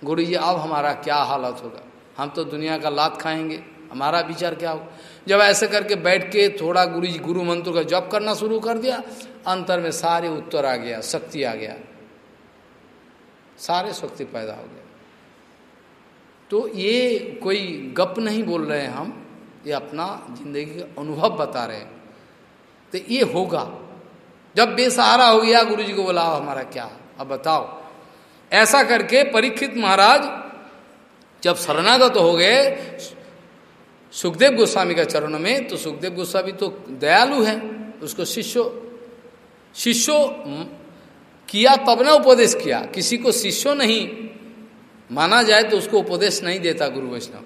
गुरु जी, अब हमारा क्या हालत होगा? हम तो दुनिया का लात खाएँगे। हमारा विचार क्या हो जब ऐसे करके बैठ के थोड़ा गुरु जी, गुरु मंत्र का जप करना शुरू कर दिया, अंतर में सारे उत्तर आ गया, शक्ति आ गया। सारे शक्ति पैदा हो गया तो ये कोई गप नहीं बोल रहे हैं हम, ये अपना ज़िंदगी का अनुभव बता रहे हैं। तो ये होगा। जब बेसहारा हो गया गुरु जी को बोला हमारा क्या? अब बताओ। ऐसा करके परीक्षित महाराज, जब शरणागत हो गए, सुखदेव गोस्वामी का चरणों में तो सुखदेव गोस्वामी तो दयालु है। उसको शिष्यो शिष्यो किया, तब ना उपदेश किया। किसी को शिष्यो नहीं माना जाए तो उसको उपदेश नहीं देता गुरु वैष्णव।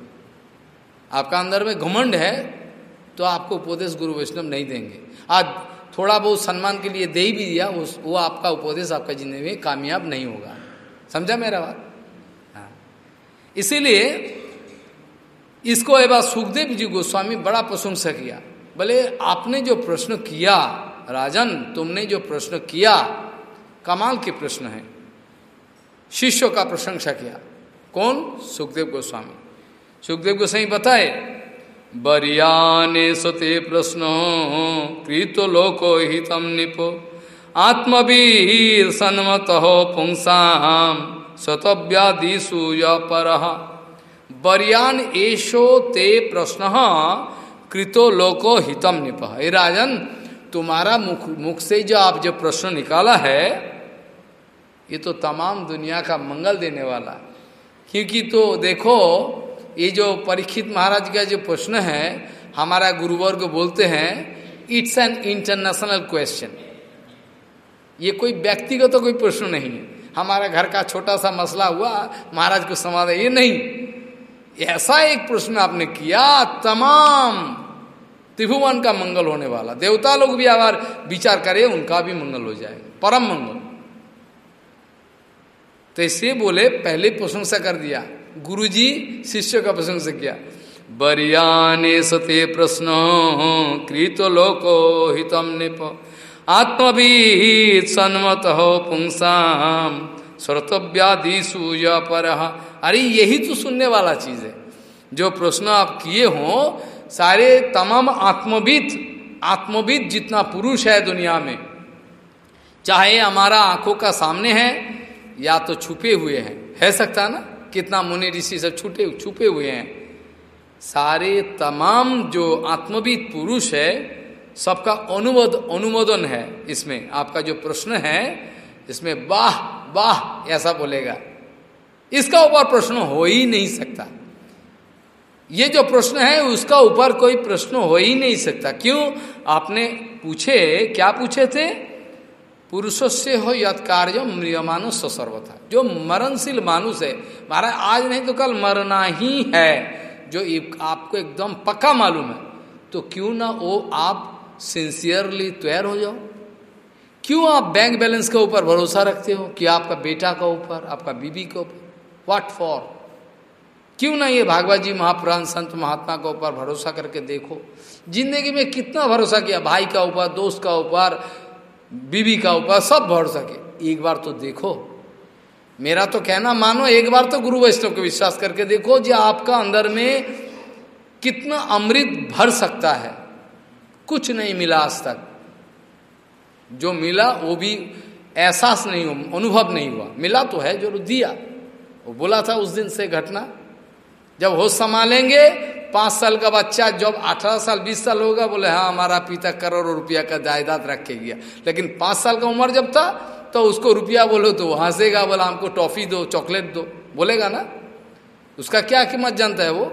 आपका अंदर में घमंड है तो आपको उपदेश गुरु वैष्णव नहीं देंगे। आज थोड़ा बहुत सम्मान के लिए दे ही भी दिया उस वो आपका उपदेश आपका ज़िंदगी में कामयाब नहीं होगा। समझा मेरा बात? हाँ। इसीलिए इसको एक बार सुखदेव जी गोस्वामी बड़ा प्रशंसा किया। बोले, आपने जो प्रश्न किया, राजन, तुमने जो प्रश्न किया, कमाल के प्रश्न है। शिष्यों का प्रशंसा किया। कौन? सुखदेव गोस्वामी। सुखदेव गोस्वामी बताए बरियाने सते प्रश्न कृत लोको हितम निपो। आत्मवीर सन्मत हो पुंसाम स्वतव्यादिशु पर बरियान एशो ते प्रश्न कृतो लोको हितम निप। हे राजन, तुम्हारा मुख मुख से जो आप जो प्रश्न निकाला है, ये तो तमाम दुनिया का मंगल देने वाला। क्योंकि तो देखो ये जो परीक्षित महाराज का जो प्रश्न है, हमारा गुरुवर्ग बोलते हैं इट्स एन इंटरनेशनल क्वेश्चन ये कोई व्यक्तिगत तो कोई प्रश्न नहीं है। हमारा घर का छोटा सा मसला हुआ, महाराज को समाधान ये नहीं। ऐसा एक प्रश्न आपने किया, तमाम त्रिभुवन का मंगल होने वाला। देवता लोग भी अगर विचार करें, उनका भी मंगल हो जाएगा परम मंगल। तो इससे बोले, पहले प्रशंसा कर दिया। गुरुजी शिष्य का प्रशंसा किया। बरियाने सते प्रश्न, कृत लोको हितम निप। आत्मवीत सन्मत हो पुंसाम स्वरतव्यादिशु पर। अरे, यही तो सुनने वाला चीज़ है। जो प्रश्न आप किए हो, सारे तमाम आत्मविद आत्मविद जितना पुरुष है दुनिया में, चाहे हमारा आँखों का सामने है या तो छुपे हुए हैं, है सकता ना? कितना मुनि ऋषि सब छुटे, छुपे हुए हैं। सारे तमाम जो आत्मविद पुरुष है, सबका अनुमोद अनुमोदन है इसमें। आपका जो प्रश्न है, इसमें वाह वाह, ऐसा बोलेगा। इसका ऊपर प्रश्न हो ही नहीं सकता। ये जो प्रश्न है, उसका ऊपर कोई प्रश्न हो ही नहीं सकता। क्यों? आपने पूछे, क्या पूछे थे? पुरुषों से हो यद कार्य मृयमानुष सर्वथा। जो मरणशील मानुष है, महाराज, आज नहीं तो कल मरना ही है। जो आपको एकदम पक्का मालूम है तो क्यों ना वो आप सिंसियरली तैयार हो जाओ? क्यों आप बैंक बैलेंस के ऊपर भरोसा रखते हो कि आपका बेटा का ऊपर, आपका बीबी के ऊपर? व्हाट फॉर क्यों ना ये भागवत जी महापुराण संत महात्मा के ऊपर भरोसा करके देखो? ज़िंदगी में कितना भरोसा किया? भाई का ऊपर, दोस्त का ऊपर बीबी का ऊपर सब भरोसा किया एक बार तो देखो। मेरा तो कहना मानो, एक बार तो गुरु वैष्णव को विश्वास करके देखो जो, आपका अंदर में कितना अमृत भर सकता है। कुछ नहीं मिला आज तक। जो मिला, वो भी एहसास नहीं हो, अनुभव नहीं हुआ। मिला तो है, जो दिया। वो बोला था उस दिन से घटना। जब होश संभालेंगे पाँच साल का बच्चा जब अठारह साल, बीस साल होगा, बोले हाँ हमारा पिता करोड़ों रुपया का जायदाद रख के गया। लेकिन पाँच साल का उम्र जब था तो उसको रुपया बोलो तो हंसेगा बोला, हमको टॉफी दो, चॉकलेट दो। बोलेगा ना? उसका क्या कीमत जानता है वो?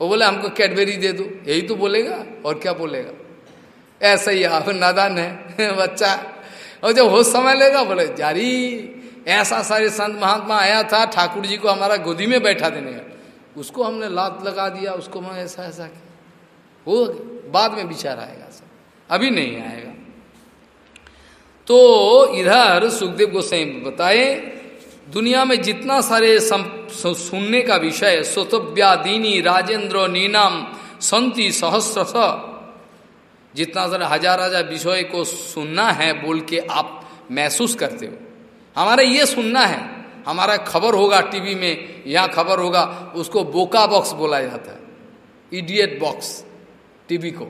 वो बोले, हमको कैडबेरी दे दो। यही तो बोलेगा, और क्या बोलेगा? ऐसा ही आप नादान है, [LAUGHS] बच्चा। और जब होश समय लेगा, बोले, जारी, ऐसा सारे संत महात्मा आया था, ठाकुर जी को हमारा गोदी में बैठा देने का। उसको हमने लात लगा दिया, उसको मैं ऐसा ऐसा किया। हो बाद में विचार आएगा सब। अभी नहीं आएगा। तो इधर सुखदेव गोसाई बताए, दुनिया में जितना सारे सुनने का विषय स्वतव्यादीनी राजेंद्र, नीनाम, संति सहस्र जितना सारे हज़ार हज़ार विषय को सुनना है, बोल के आप महसूस करते हो। हमारा ये सुनना है। हमारा खबर होगा टीवी में, यहाँ खबर होगा, उसको बोका बॉक्स बोला जाता है। इडियट बॉक्स टीवी को।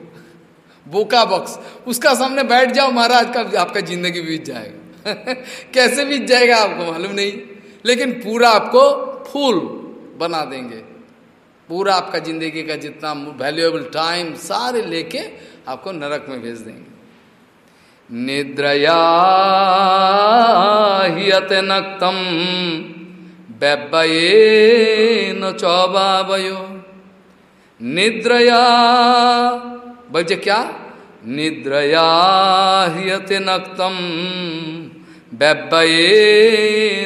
बोका बॉक्स, उसका सामने बैठ जाओ महाराज का आपका ज़िंदगी बीत जाएगा। [LAUGHS] कैसे बीत जाएगा आपको मालूम नहीं, लेकिन पूरा आपको फुल बना देंगे। पूरा आपका ज़िंदगी का जितना वैल्यूएबल टाइम सारे लेके आपको नरक में भेज देंगे। निद्रया नक्तम न चौबावयो निद्रया बोलते क्या? निद्रया हियते नक्तम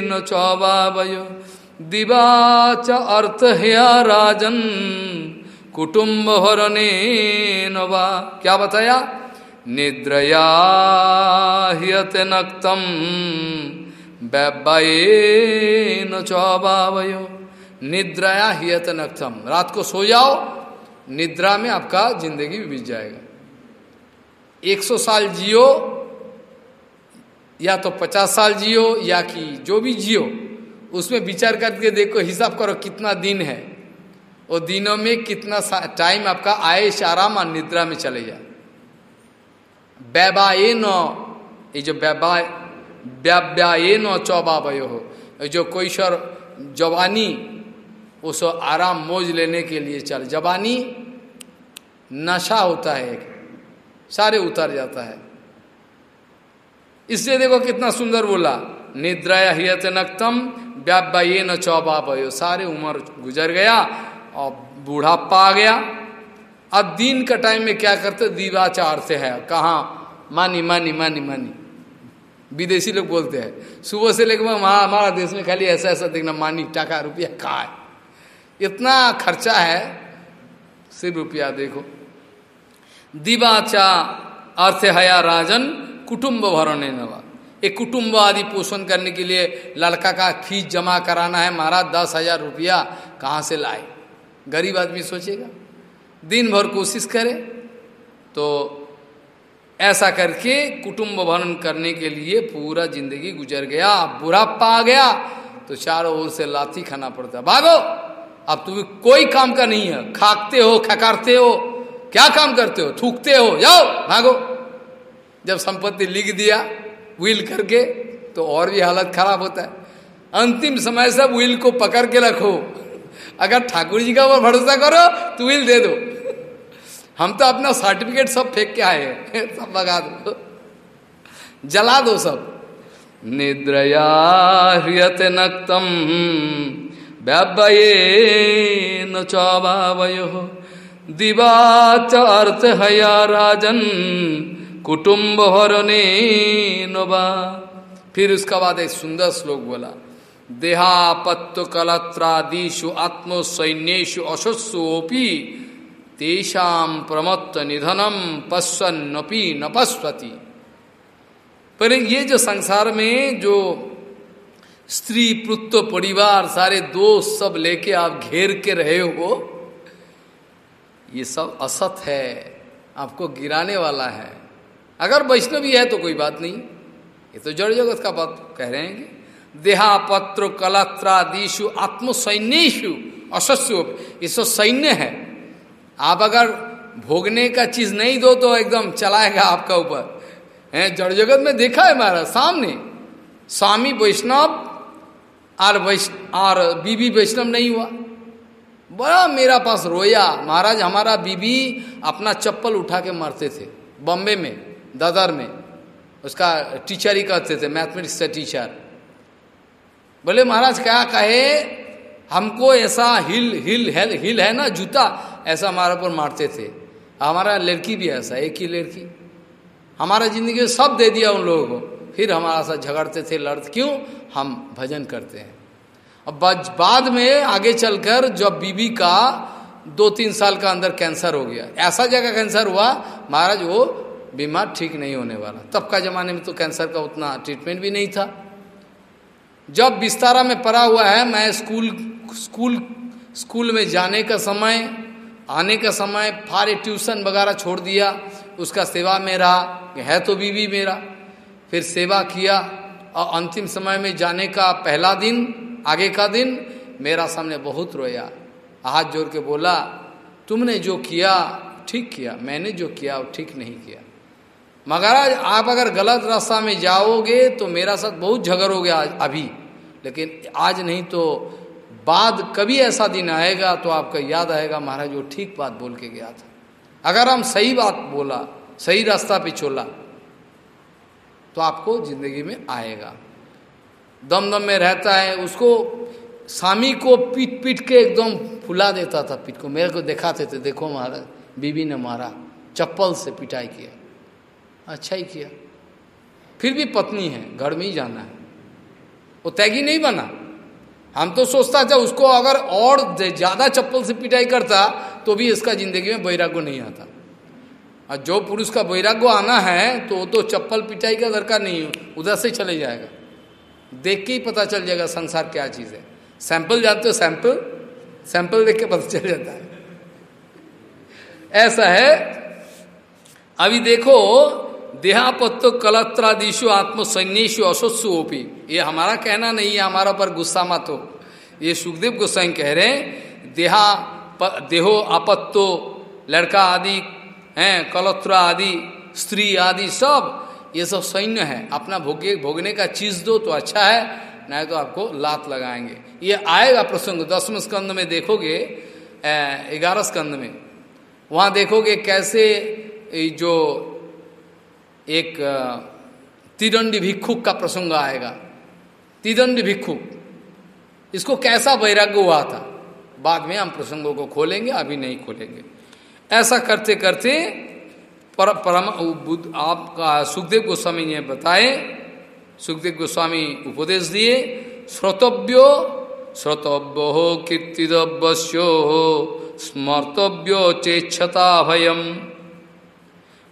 न चौबावयो दिवाच अर्थ है राजन नवा क्या बताया? निद्रया हियते नक्तम न चौबावयो। निद्रया हियत नक्तम रात को सो जाओ, निद्रा में आपका ज़िंदगी बीत जाएगा। एक सौ साल जियो, या तो पचास साल जियो, या कि जो भी जियो, उसमें विचार करके देखो, हिसाब करो कितना दिन है। वो दिनों में कितना टाइम आपका आयश, आराम और निद्रा में चले जाए। बैबाए न ये जो बैबा व्याव्याये न चौबावयो हो जो कोईश्वर जवानी उस आराम मोज लेने के लिए चल। जवानी, नशा होता है एक, सारे उतर जाता है। इसलिए देखो कितना सुंदर बोला, निद्राया हियत नक्तम न चौबावयो। सारे उम्र गुजर गया, और बूढ़ापा आ गया। अब दिन का टाइम में क्या करते? दीवाचार से है। कहा? मानी मानी मानी मानी। विदेशी लोग बोलते हैं, सुबह से लेकर वहाँ, हमारा देश में खाली ऐसा ऐसा देखना, मानी, टाका, रुपया है। इतना खर्चा है, सिर्फ़ रुपया देखो। दिवाचा अर्थ हया राजन, कुटुंब भरने नवा। एक कुटुंब आदि पोषण करने के लिए लड़का का फ़ीस जमा कराना है, महाराज, दस हज़ार रुपया कहाँ से लाए? गरीब आदमी सोचेगा। दिन भर कोशिश करे तो ऐसा करके कुटुंब भरण करने के लिए पूरा ज़िंदगी गुजर गया। बुढ़ापा आ गया तो चारों ओर से लाठी खाना पड़ता। भागो, अब तुम्हें कोई काम का नहीं है। खाकते हो, खकारते हो, क्या काम करते हो? थूकते हो, जाओ, भागो। जब संपत्ति लिख दिया व्हील करके तो और भी हालत खराब होता है। अंतिम समय से व्हील को पकड़ के रखो। अगर ठाकुर जी का ऊपर भरोसा करो तो विल दे दो। हम तो अपना सर्टिफिकेट सब फेंक के आए [LAUGHS] सब लगा दो। जला दो सब। निद्रया ह्रियते नक्तम न चौभावयो दिवाच अर्थ हया राजन कुटुंब हरने नवा फिर उसका बाद एक सुंदर श्लोक बोला। देहापत्व कलत्रादिशु आत्मसैन्यु अशस्वी तेषाम प्रमत्त निधनम पश्वन्नपी न पश्वती पर ये जो संसार में जो स्त्री, पुत्र, परिवार, सारे दोस्त सब लेके आप घेर के रहे हो, ये सब असत है, आपको गिराने वाला है। अगर वैष्णवी है तो कोई बात नहीं, ये तो जड़ जगत का बात कह रहे हैं देहापत्र कलत्रादिशु आत्मसैन्यु अशस्व सब सैन्य है। आप अगर भोगने का चीज़ नहीं दो तो एकदम चलाएगा आपका ऊपर। है, जड़ जगत में देखा है महाराज, सामने। स्वामी वैष्णव और वैष्णव और बीबी वैष्णव नहीं हुआ। बड़ा मेरा पास रोया। महाराज, हमारा बीबी अपना चप्पल उठा के मरते थे, बॉम्बे में, दादर में। उसका टीचर ही कहते थे, मैथमेटिक्स का टीचर। बोले, महाराज, क्या कहे? हमको ऐसा हिल हिल हिल हिल है ना, जूता। ऐसा हमारे ऊपर मारते थे। हमारा लड़की भी ऐसा, एक ही लड़की। हमारा ज़िंदगी सब दे दिया उन लोगों को। फिर हमारा साथ झगड़ते थे लड़ते क्यों? हम भजन करते हैं। अब बाद में आगे चलकर जब बीबी का दो तीन साल का अंदर कैंसर हो गया, ऐसा जगह कैंसर हुआ, महाराज, वो बीमार ठीक नहीं होने वाला। तब का जमाने में तो कैंसर का उतना ट्रीटमेंट भी नहीं था। जब बिस्तारा में पड़ा हुआ है, मैं स्कूल स्कूल स्कूल में जाने का समय, आने का समय, फारे ट्यूशन वगैरह छोड़ दिया, उसका सेवा में रहा, है तो बीवी मेरा। फिर सेवा किया, और अंतिम समय में जाने का पहला दिन, आगे का दिन, मेरा सामने बहुत रोया। हाथ जोड़ के बोला, तुमने जो किया, ठीक किया, मैंने जो किया, वो ठीक नहीं किया। मगर, आप अगर गलत रास्ता में जाओगे तो मेरा साथ बहुत झगड़ हो गया अभी। लेकिन आज नहीं तो बाद कभी ऐसा दिन आएगा तो आपका याद आएगा, महाराज, वो ठीक बात बोल के गया था। अगर हम सही बात बोला, सही रास्ता पे चोला तो आपको ज़िंदगी में आएगा। दम दम में रहता है, उसको स्वामी को पीट पीट के एकदम फुला देता था पीठ को। मेरे को दिखाते थे, देखो महाराज, बीबी ने मारा, चप्पल से पिटाई किया अच्छा ही किया। फिर भी पत्नी है, घर में ही जाना है। वो तैगी नहीं बना। हम तो सोचता था उसको अगर और ज़्यादा चप्पल से पिटाई करता तो भी इसका ज़िंदगी में वैराग्य नहीं आता। और जो पुरुष का वैराग्य आना है तो तो चप्पल पिटाई का दरकार नहीं उधर से चले जाएगा। देख के ही पता चल जाएगा संसार क्या चीज़ है। सैंपल जानते हो सैंपल? सैंपल देख के पता चल जाता है। ऐसा है, अभी देखो देहापत्य कलत्रादिशु आत्मसैन्यु अशस्सु ओपी। ये हमारा कहना नहीं है, हमारा पर गुस्सा मत हो। ये सुखदेव गोस्वाई कह रहे हैं, देहा देहो आपत्तो लड़का आदि, हैं, कलत्र आदि, स्त्री आदि सब, ये सब सैन्य है। अपना भोगे, भोगने का चीज़ दो तो अच्छा है, नहीं तो आपको लात लगाएँगे। ये आएगा प्रसंग, दसवें स्कंद में देखोगे ग्यारह स्कंद में। वहाँ देखोगे कैसे, जो एक तिदंडी भिक्षुक का प्रसंग आएगा। तिदंडी भिक्षुक इसको कैसा वैराग्य हुआ था? बाद में हम प्रसंगों को खोलेंगे अभी नहीं खोलेंगे। ऐसा करते करते पर, परम बुद्ध आपका सुखदेव गोस्वामी ने बताए सुखदेव गोस्वामी उपदेश दिए श्रोतव्यो श्रोतव्यो हो कीर्तिदव्यो स्मर्तव्यो चेक्षता भयम।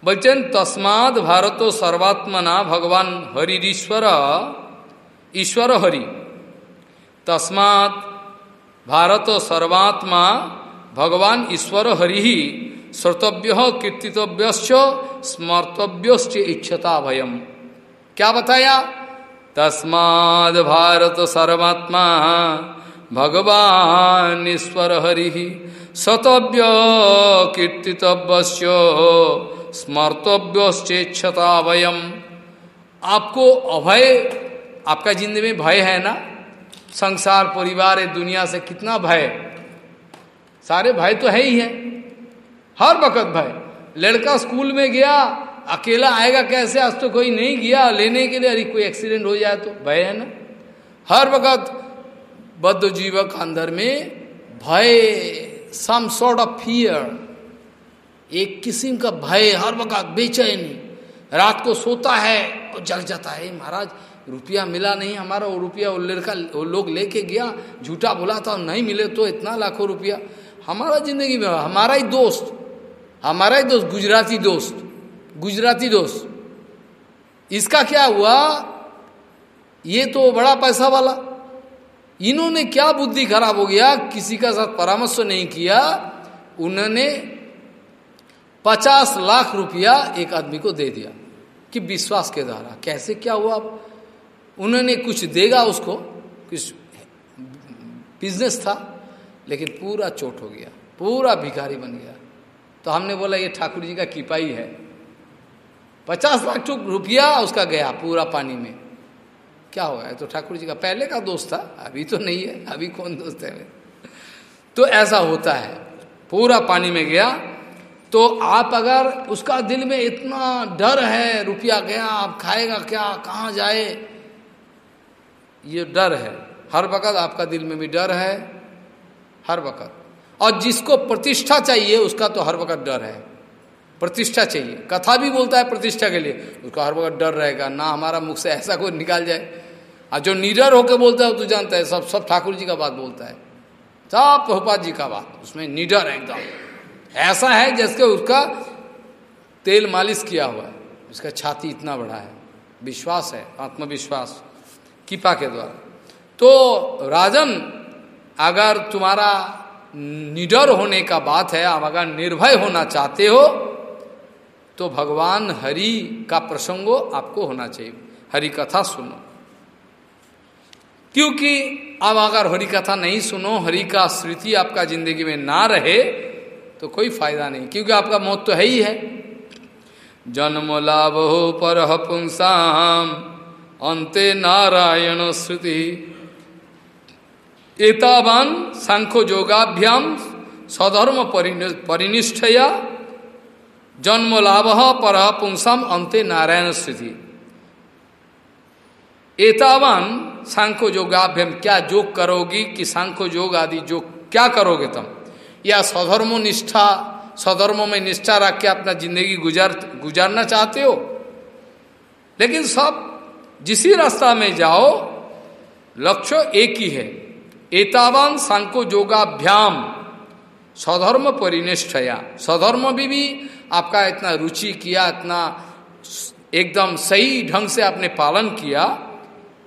बचन तस्माद भारतो सर्वात्मना भगवान हरिश्वर ईश्वर हरि। तस्मात् भारत सर्वात्मा भगवान ईश्वर हरि ही श्रोतव्य कीर्तितव्य स्मर्तव्योश्च इच्छता भयम क्या बताया? तस्माद भारत सर्वात्मा भगवान ईश्वर हरि ही श्रोतव्य कीर्तितव्य स्मर्तव्योश्चेक्षता वयम। आपको अभय, आपका ज़िंदगी में भय है ना? संसार, परिवार दुनिया से कितना भय? सारे भय तो है ही है। हर वक्त भय। लड़का स्कूल में गया, अकेला आएगा कैसे? आज तो कोई नहीं गया लेने के लिए। अरे, कोई एक्सीडेंट हो जाए तो भय है ना? हर वक्त बद्ध जीवक अंदर में भय सम सॉर्ट ऑफ़ फियर एक किस्म का भय हर वक्त बेचैनी। रात को सोता है और जग जाता है। महाराज, रुपया मिला नहीं हमारा वो रुपया वो लड़का, वो लोग लेके गया, झूठा बोला था नहीं मिले तो इतना लाखों रुपया। हमारा ज़िंदगी में, हमारा ही दोस्त, हमारा ही दोस्त, गुजराती दोस्त गुजराती दोस्त। इसका क्या हुआ? ये तो बड़ा पैसा वाला। इन्होंने क्या बुद्धि खराब हो गया? किसी का साथ परामर्श नहीं किया। उन्होंने पचास लाख रुपया एक आदमी को दे दिया कि विश्वास के द्वारा। कैसे, क्या हुआ? उन्होंने कुछ देगा उसको, कुछ बिज़नेस था, लेकिन पूरा चोट हो गया, पूरा भिखारी बन गया। तो हमने बोला, ये ठाकुर जी का किपाई है। पचास लाख रुपया उसका गया पूरा पानी में। क्या हो गया तो ठाकुर जी का पहले का दोस्त था, अभी तो नहीं है, अभी कौन दोस्त है? तो ऐसा होता है, पूरा पानी में गया तो आप अगर उसका दिल में इतना डर है, रुपया गया आप खाएगा क्या, कहाँ जाए? ये डर है। हर वक्त आपका दिल में भी डर है, हर वक्त। और जिसको प्रतिष्ठा चाहिए, उसका तो हर वक्त डर है। प्रतिष्ठा चाहिए। कथा भी बोलता है प्रतिष्ठा के लिए। उसका हर वक्त डर रहेगा। ना हमारा मुख से ऐसा कोई निकाल जाए। और जो निडर होकर बोलता है, वो तो जानता है। सब सब ठाकुर जी का बात बोलता है। सब प्रभुपाद जी का बात। उसमें निडर है एकदम। ऐसा है जैसे उसका तेल मालिश किया हुआ है। उसका छाती इतना बड़ा है। विश्वास है, आत्मविश्वास, कीपा के द्वारा। तो राजन, अगर तुम्हारा निडर होने का बात है, आप अगर निर्भय होना चाहते हो तो भगवान हरि का प्रसंगो आपको होना चाहिए। हरि कथा सुनो। क्योंकि अब अगर हरि कथा नहीं सुनो, हरि का स्मृति आपका ज़िंदगी में ना रहे तो कोई फ़ायदा नहीं, क्योंकि आपका मौत तो है ही है। जन्म लाभ हो पर पुंसाम अंते नारायण श्रुति एतावान सांख्य योगाभ्याम सधर्म परिनिष्ठया। जन्म लाभ पर पुंसम अंते नारायण स्थिति एतावन सांख्य योगाभ्यम क्या योग करोगी कि सांख्य योग आदि जो क्या करोगे तुम? या स्वधर्मो निष्ठा स्वधर्मों में निष्ठा रख के अपना ज़िंदगी गुजार गुजारना चाहते हो? लेकिन सब जिसी रास्ता में जाओ लक्ष्य एक ही है। एतावान सांको योगाभ्याम स्वधर्म परिनिष्ठया। स्वधर्म भी, भी आपका इतना रुचि किया इतना एकदम सही ढंग से आपने पालन किया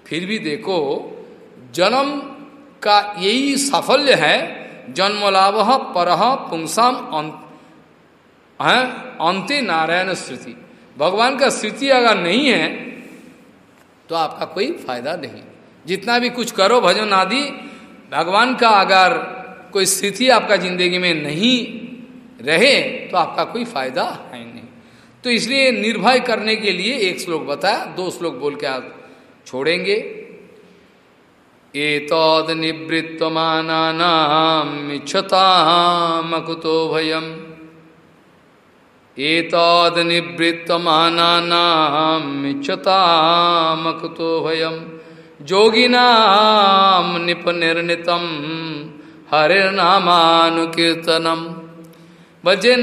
फिर भी देखो जन्म का यही साफल्य है जन्मलाभ पर पुंसाम अंत्य नारायण स्थिति भगवान का स्थिति अगर नहीं है तो आपका कोई फ़ायदा नहीं। जितना भी कुछ करो, भजन आदि, भगवान का अगर कोई स्थिति आपका ज़िंदगी में नहीं रहे तो आपका कोई फ़ायदा है नहीं। तो इसलिए निर्भय करने के लिए एक श्लोक बताया, दो श्लोक बोल के आप छोड़ेंगे। एतद निवृत्तमानामिच्छतामकुतो भयम एतद निवृत्तमानामिच्छतामकुतो भयम जोगिनाम निपनिर्णितम हरिर्नामानुकीर्तनम। भजन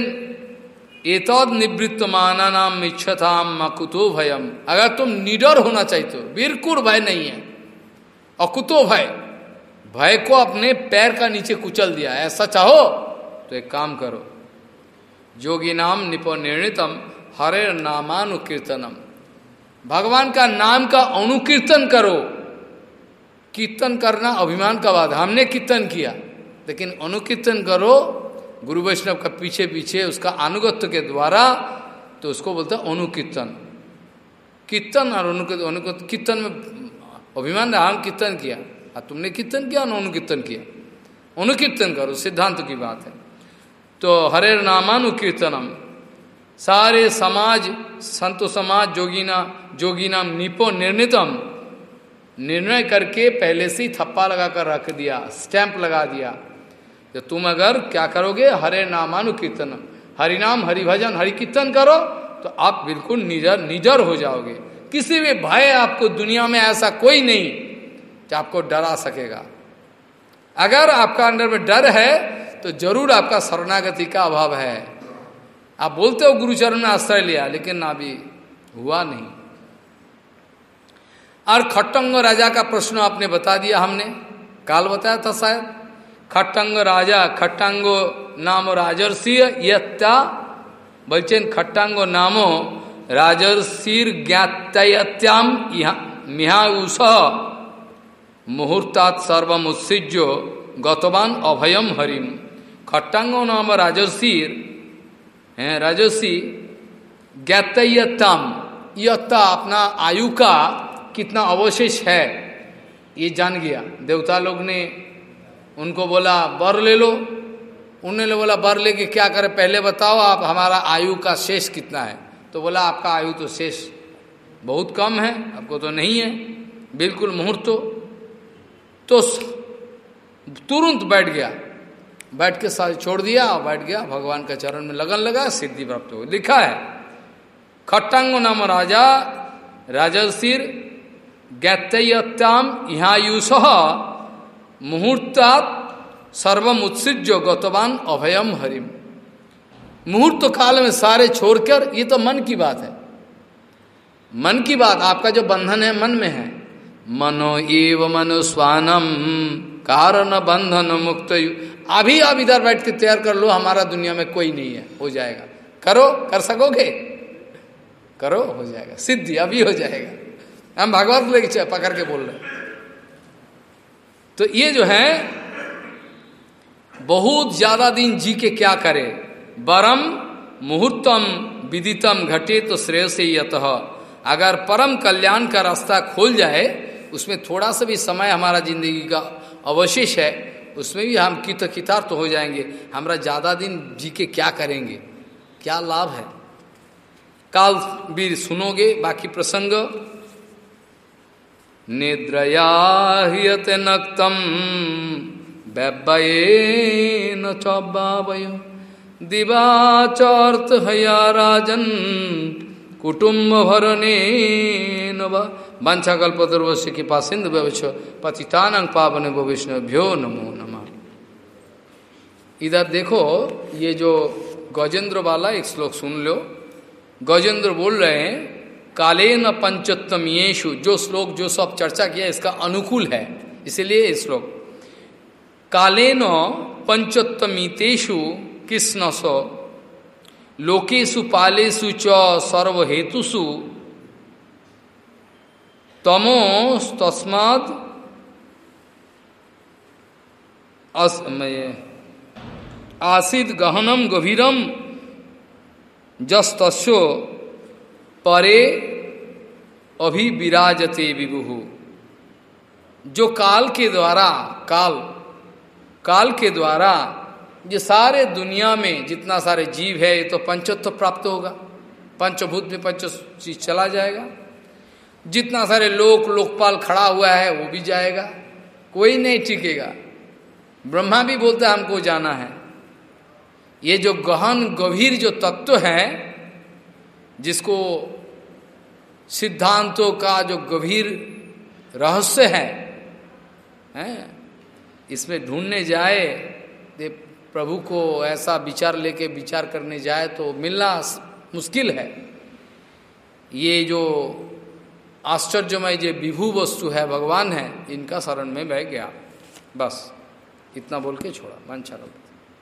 एतद निवृत्त माना नाम इच्छताम मकुतो भयम अगर तुम निडर होना चाहते हो, बिल्कुल भय नहीं है। अकुतो भय भय को अपने पैर का नीचे कुचल दिया। ऐसा चाहो तो एक काम करो। जोगी नाम निपो निर्णितम हरे नामानुकीर्तनम। भगवान का नाम का अनुकीर्तन करो। कीर्तन करना अभिमान का बात हमने कीर्तन किया, लेकिन अनुकीर्तन करो। गुरु वैष्णव का पीछे पीछे उसका अनुगत्य के द्वारा तो उसको बोलते अनुकीर्तन। कीर्तन और अनुकीर्तन कीर्तन में अभिमान हम कीर्तन किया। और तुमने कीर्तन किया अनुकीर्तन किया। अनुकीर्तन करो, सिद्धांत की बात है। तो हरे नामानुकीर्तनम सारे समाज, संतो समाज, जोगीना जोगीना निपो निर्णितम। निर्णय करके पहले से ही थप्पा लगा कर रख दिया, स्टैंप लगा दिया। तो तुम अगर क्या करोगे? हरे नामानुकीर्तन हरिनाम, हरिभजन हरि कीर्तन करो तो आप बिल्कुल निजर निजर हो जाओगे। किसी भी भय आपको दुनिया में ऐसा कोई नहीं जो आपको डरा सकेगा। अगर आपका अंदर में डर है तो ज़रूर आपका शरणागति का अभाव है। आप बोलते हो, गुरुचरण में आश्रय लिया, लेकिन अभी हुआ नहीं। और खट्टंग राजा का प्रश्न आपने बता दिया हमने। काल बताया था शायद। खट्टंग राजा, खट्टांगो नाम राजर्षि यत्ता। बलचेन खट्टांगो नामो राजर्षिर ज्ञातयात्याम मिहा मुहूर्ता मुहूर्तात सर्वमुत्सृज्य गतवान अभयम हरिम खट्टांग नाम राजर्षिर हैं राजर्षि ज्ञातयतम यत्ता अपना आयु का कितना अवशेष है? ये जान गया। देवता लोग ने उनको बोला बर ले लो। उन्होंने बोला बर लेके क्या करे? पहले बताओ आप, हमारा आयु का शेष कितना है? तो बोला, आपका आयु तो शेष बहुत कम है, आपको तो नहीं है, बिल्कुल मुहूर्त तो तो तुरंत बैठ गया। बैठ के साथ छोड़ दिया और बैठ गया, भगवान के चरण में लगन लगा, सिद्धि प्राप्त हो लिखा है, खट्टांग नाम राजा राजसिर ज्ञात्यम इहायुष सर्वम उत्सृज्य गौतवान अभयम हरिम। मुहूर्त काल में सारे छोड़कर, ये तो मन की बात है। मन की बात, आपका जो बंधन है, मन में है। मनो एव मनुस्वानम कारण बंधन मुक्त अभी आप इधर बैठ के तैयार कर लो, हमारा दुनिया में कोई नहीं है, हो जाएगा। करो, कर सकोगे? करो, हो जाएगा। सिद्धि, अभी हो जाएगा। हम भागवत लेके पकड़ के बोल रहे तो ये जो है, बहुत ज़्यादा दिन जी के क्या करे? बरम मुहूर्तम विदितम घटे तो श्रेय से यत। अगर परम कल्याण का रास्ता खोल जाए, उसमें थोड़ा सा भी समय हमारा ज़िंदगी का अवशेष है, उसमें भी हम कित कितार तो हो जाएँगे। हमारा ज़्यादा दिन जी के क्या करेंगे? क्या लाभ है? काल भी सुनोगे, बाकी प्रसंग। निद्रया नक्तम व्यवयेन चौबावय दिवाचर्त हया राजन, कुटुम्ब भरने वंशा कल्पद्रवश्य के पास सिंधु व्यवच पतितान पावन वैष्णव भ्यो नमो नम। इधर देखो, ये जो गजेंद्र वाला एक श्लोक सुन लो। गजेंद्र बोल रहे हैं काले न पंचोत्तम येषु जो श्लोक, जो सब चर्चा किया, इसका अनुकूल है। इसलिए श्लोक। काले न पंचोत्तमीतेषु कृष्ण सो लोकेशु पालेशु च सर्वहेतुषु। तमो तस्माद आसिद गहनम गभीरम जस्तो परे अभी विराजते विभु। जो काल के द्वारा काल काल के द्वारा ये सारे दुनिया में जितना सारे जीव है ये तो पंचत्व प्राप्त होगा। पंचभूत में पंच चीज़ चला जाएगा। जितना सारे लोक लोकपाल खड़ा हुआ है वो भी जाएगा। कोई नहीं टिकेगा। ब्रह्मा भी बोलता है हमको जाना है। ये जो गहन गंभीर जो तत्व है जिसको सिद्धांतों का जो गंभीर रहस्य है, है इसमें ढूँढने जाए प्रभु को ऐसा विचार लेके विचार करने जाए तो मिलना मुश्किल है। ये जो आश्चर्यमय जो विभू वस्तु है, भगवान है, इनका शरण में बह गया। बस, इतना बोल के छोड़ा। मन चलो